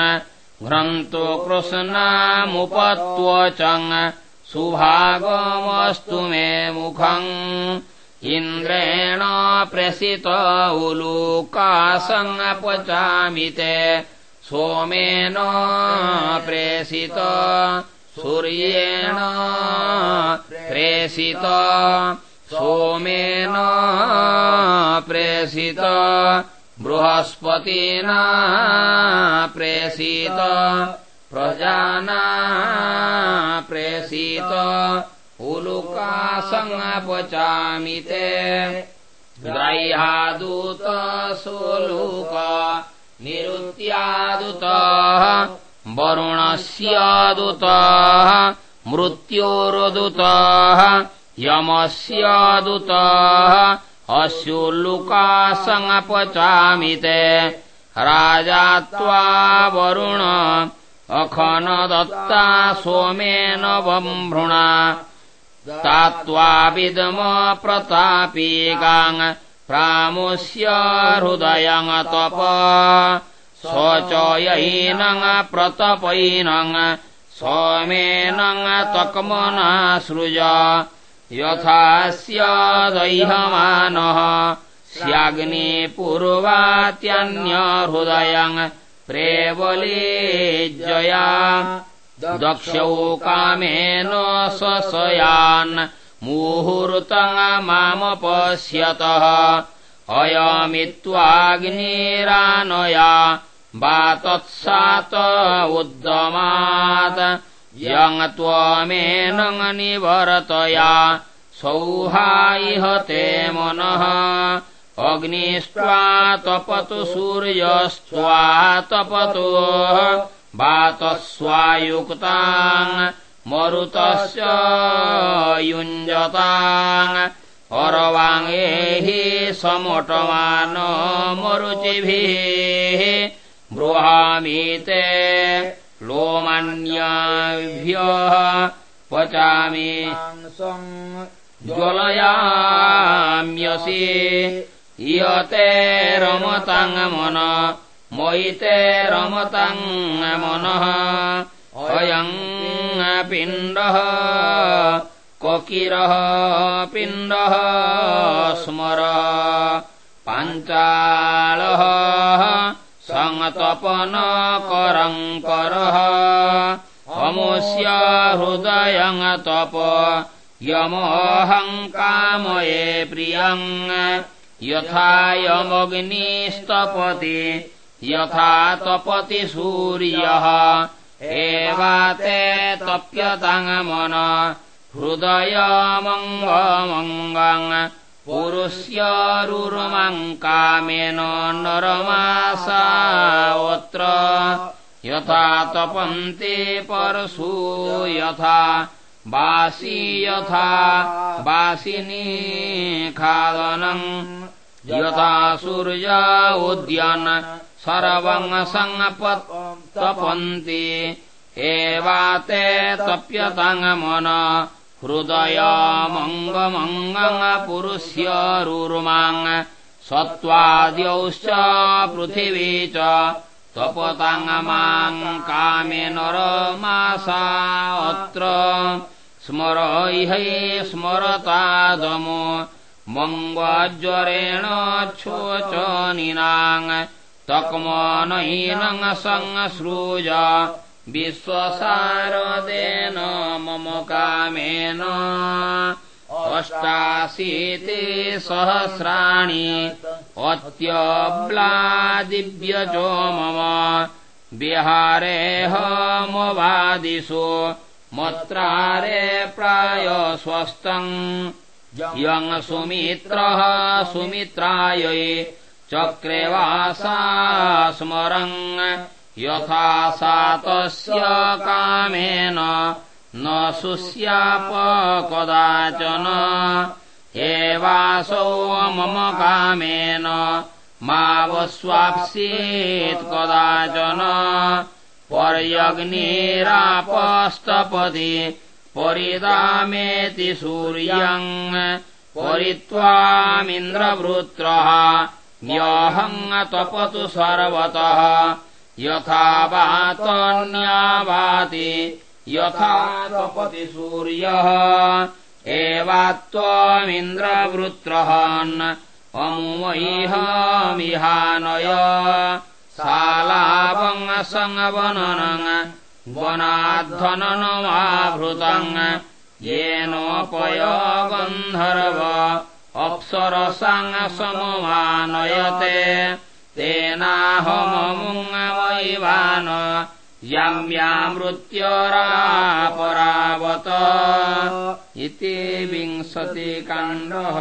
घ्रन्तो कृष्णामुपत्वचङ् सुभागमस्तु मे मुखम् इन्द्रेण प्रसित उलूकासङ्पचामि ते सोमेन प्रेषित सूर्येण प्रेषित सोमेन प्रेषित बृहस्पतिना प्रेषित प्रजाना प्रेषित उलुकासङ्पचामि ते ग्राह्यादूत सोलुक निरुत्यादुतः वरुणस्यादुतः मृत्योरुदुतः यमस्यादुतः अस्योल्लुकासङ्पचामि ते राजा त्वा वरुण अखनदत्ता सोमेन बम्भृणा तात्वाविदम प्रतापीकाङ् प्रामुष्य हृदयङ् तप स्वचयैनङ् प्रतपैनङ् सोमेनङ् तक्मनासृज यथा स्यादैहमानः स्याग्निपूर्वात्यन्यहृदयङ् प्रेवलीजया दक्षौ कामेन स्वसयान् मुहूर्तमामपश्यतः अयमित्वाग्निरानया वातत्सात उद्दमात् यङ् त्वमेन निवर्तया सौहायिहते मनः। अग्निस्त्वातपतु सूर्यस्त्वातपतु। वातस्वायुक्ताङ् मरुतस्य युञ्जताङ् अरवाङ्गेहि समोटमान मरुचिभिः। बृहामीते लोमान्याभ्यः पचामि ज्वलयाम्यसि। इयते रमताङ्मन मयि ते रमताङ्मनः अयम् पिण्डः कोकिरः पिण्डः स्मर पाञ्चालः यं तपन करङ्करः अमुष्य हृदयं तप यमोऽहङ्कामये प्रियम् यथा यमग्निस्तपति यथा तपति सूर्यः तप्यताङ्मन हृदयमङ्गमङ्गम् पुरुष्यरुर्मङ्कामेन नरमासावत्र यथा तपन्ते परशु यथा वासी यथा वासिनी खादनम् यथा सूर्य उद्यान सर्वम् सङ्गपत्तपन्ति एवाते तप्यताङ्मन हृदयमङ्गमङ्गपुरुष्यरुर्माङ् सत्त्वाद्यौश्च पृथिवी च तपताङ्माम् कामेन रमासा अत्र स्मर इहै स्मरतादमो मङ्गज्वरेण छोचनिनाङ् तक्मनहीनङ् संसृज विश्वसारदेन मम कामेन। अष्टाशीति सहस्राणि। अत्यब्लादिव्यजो मम। विहारेऽहमवादिषु मत्रारे प्राय स्वस्थम् यङ् सुमित्रः सुमित्रायै चक्रेवासा स्मरन् यथा सातस्य कामेन न सुस्याप कदाचन। एवासौ मम कामेन मावस्वाप्स्येत् कदाचन। पर्यग्निरापस्तपति परिदामेति सूर्यम् परित्वामिन्द्रवृत्रः न्यहम् तपतु सर्वतः। यथा वातन्यावाति यथा तपति सूर्यः। एवात्त्वमिन्द्रवृत्रहन् अमुमैहमिहानय। शालावङ्गसङ्गवननङ् वनाध्वननमाभृतम् येनोपयगन्धर्व अप्सरसाङ्गसममानयते तेनाहममुङ्गमैवान याम्यामृत्योरापरावत इति विंशतिकाण्डः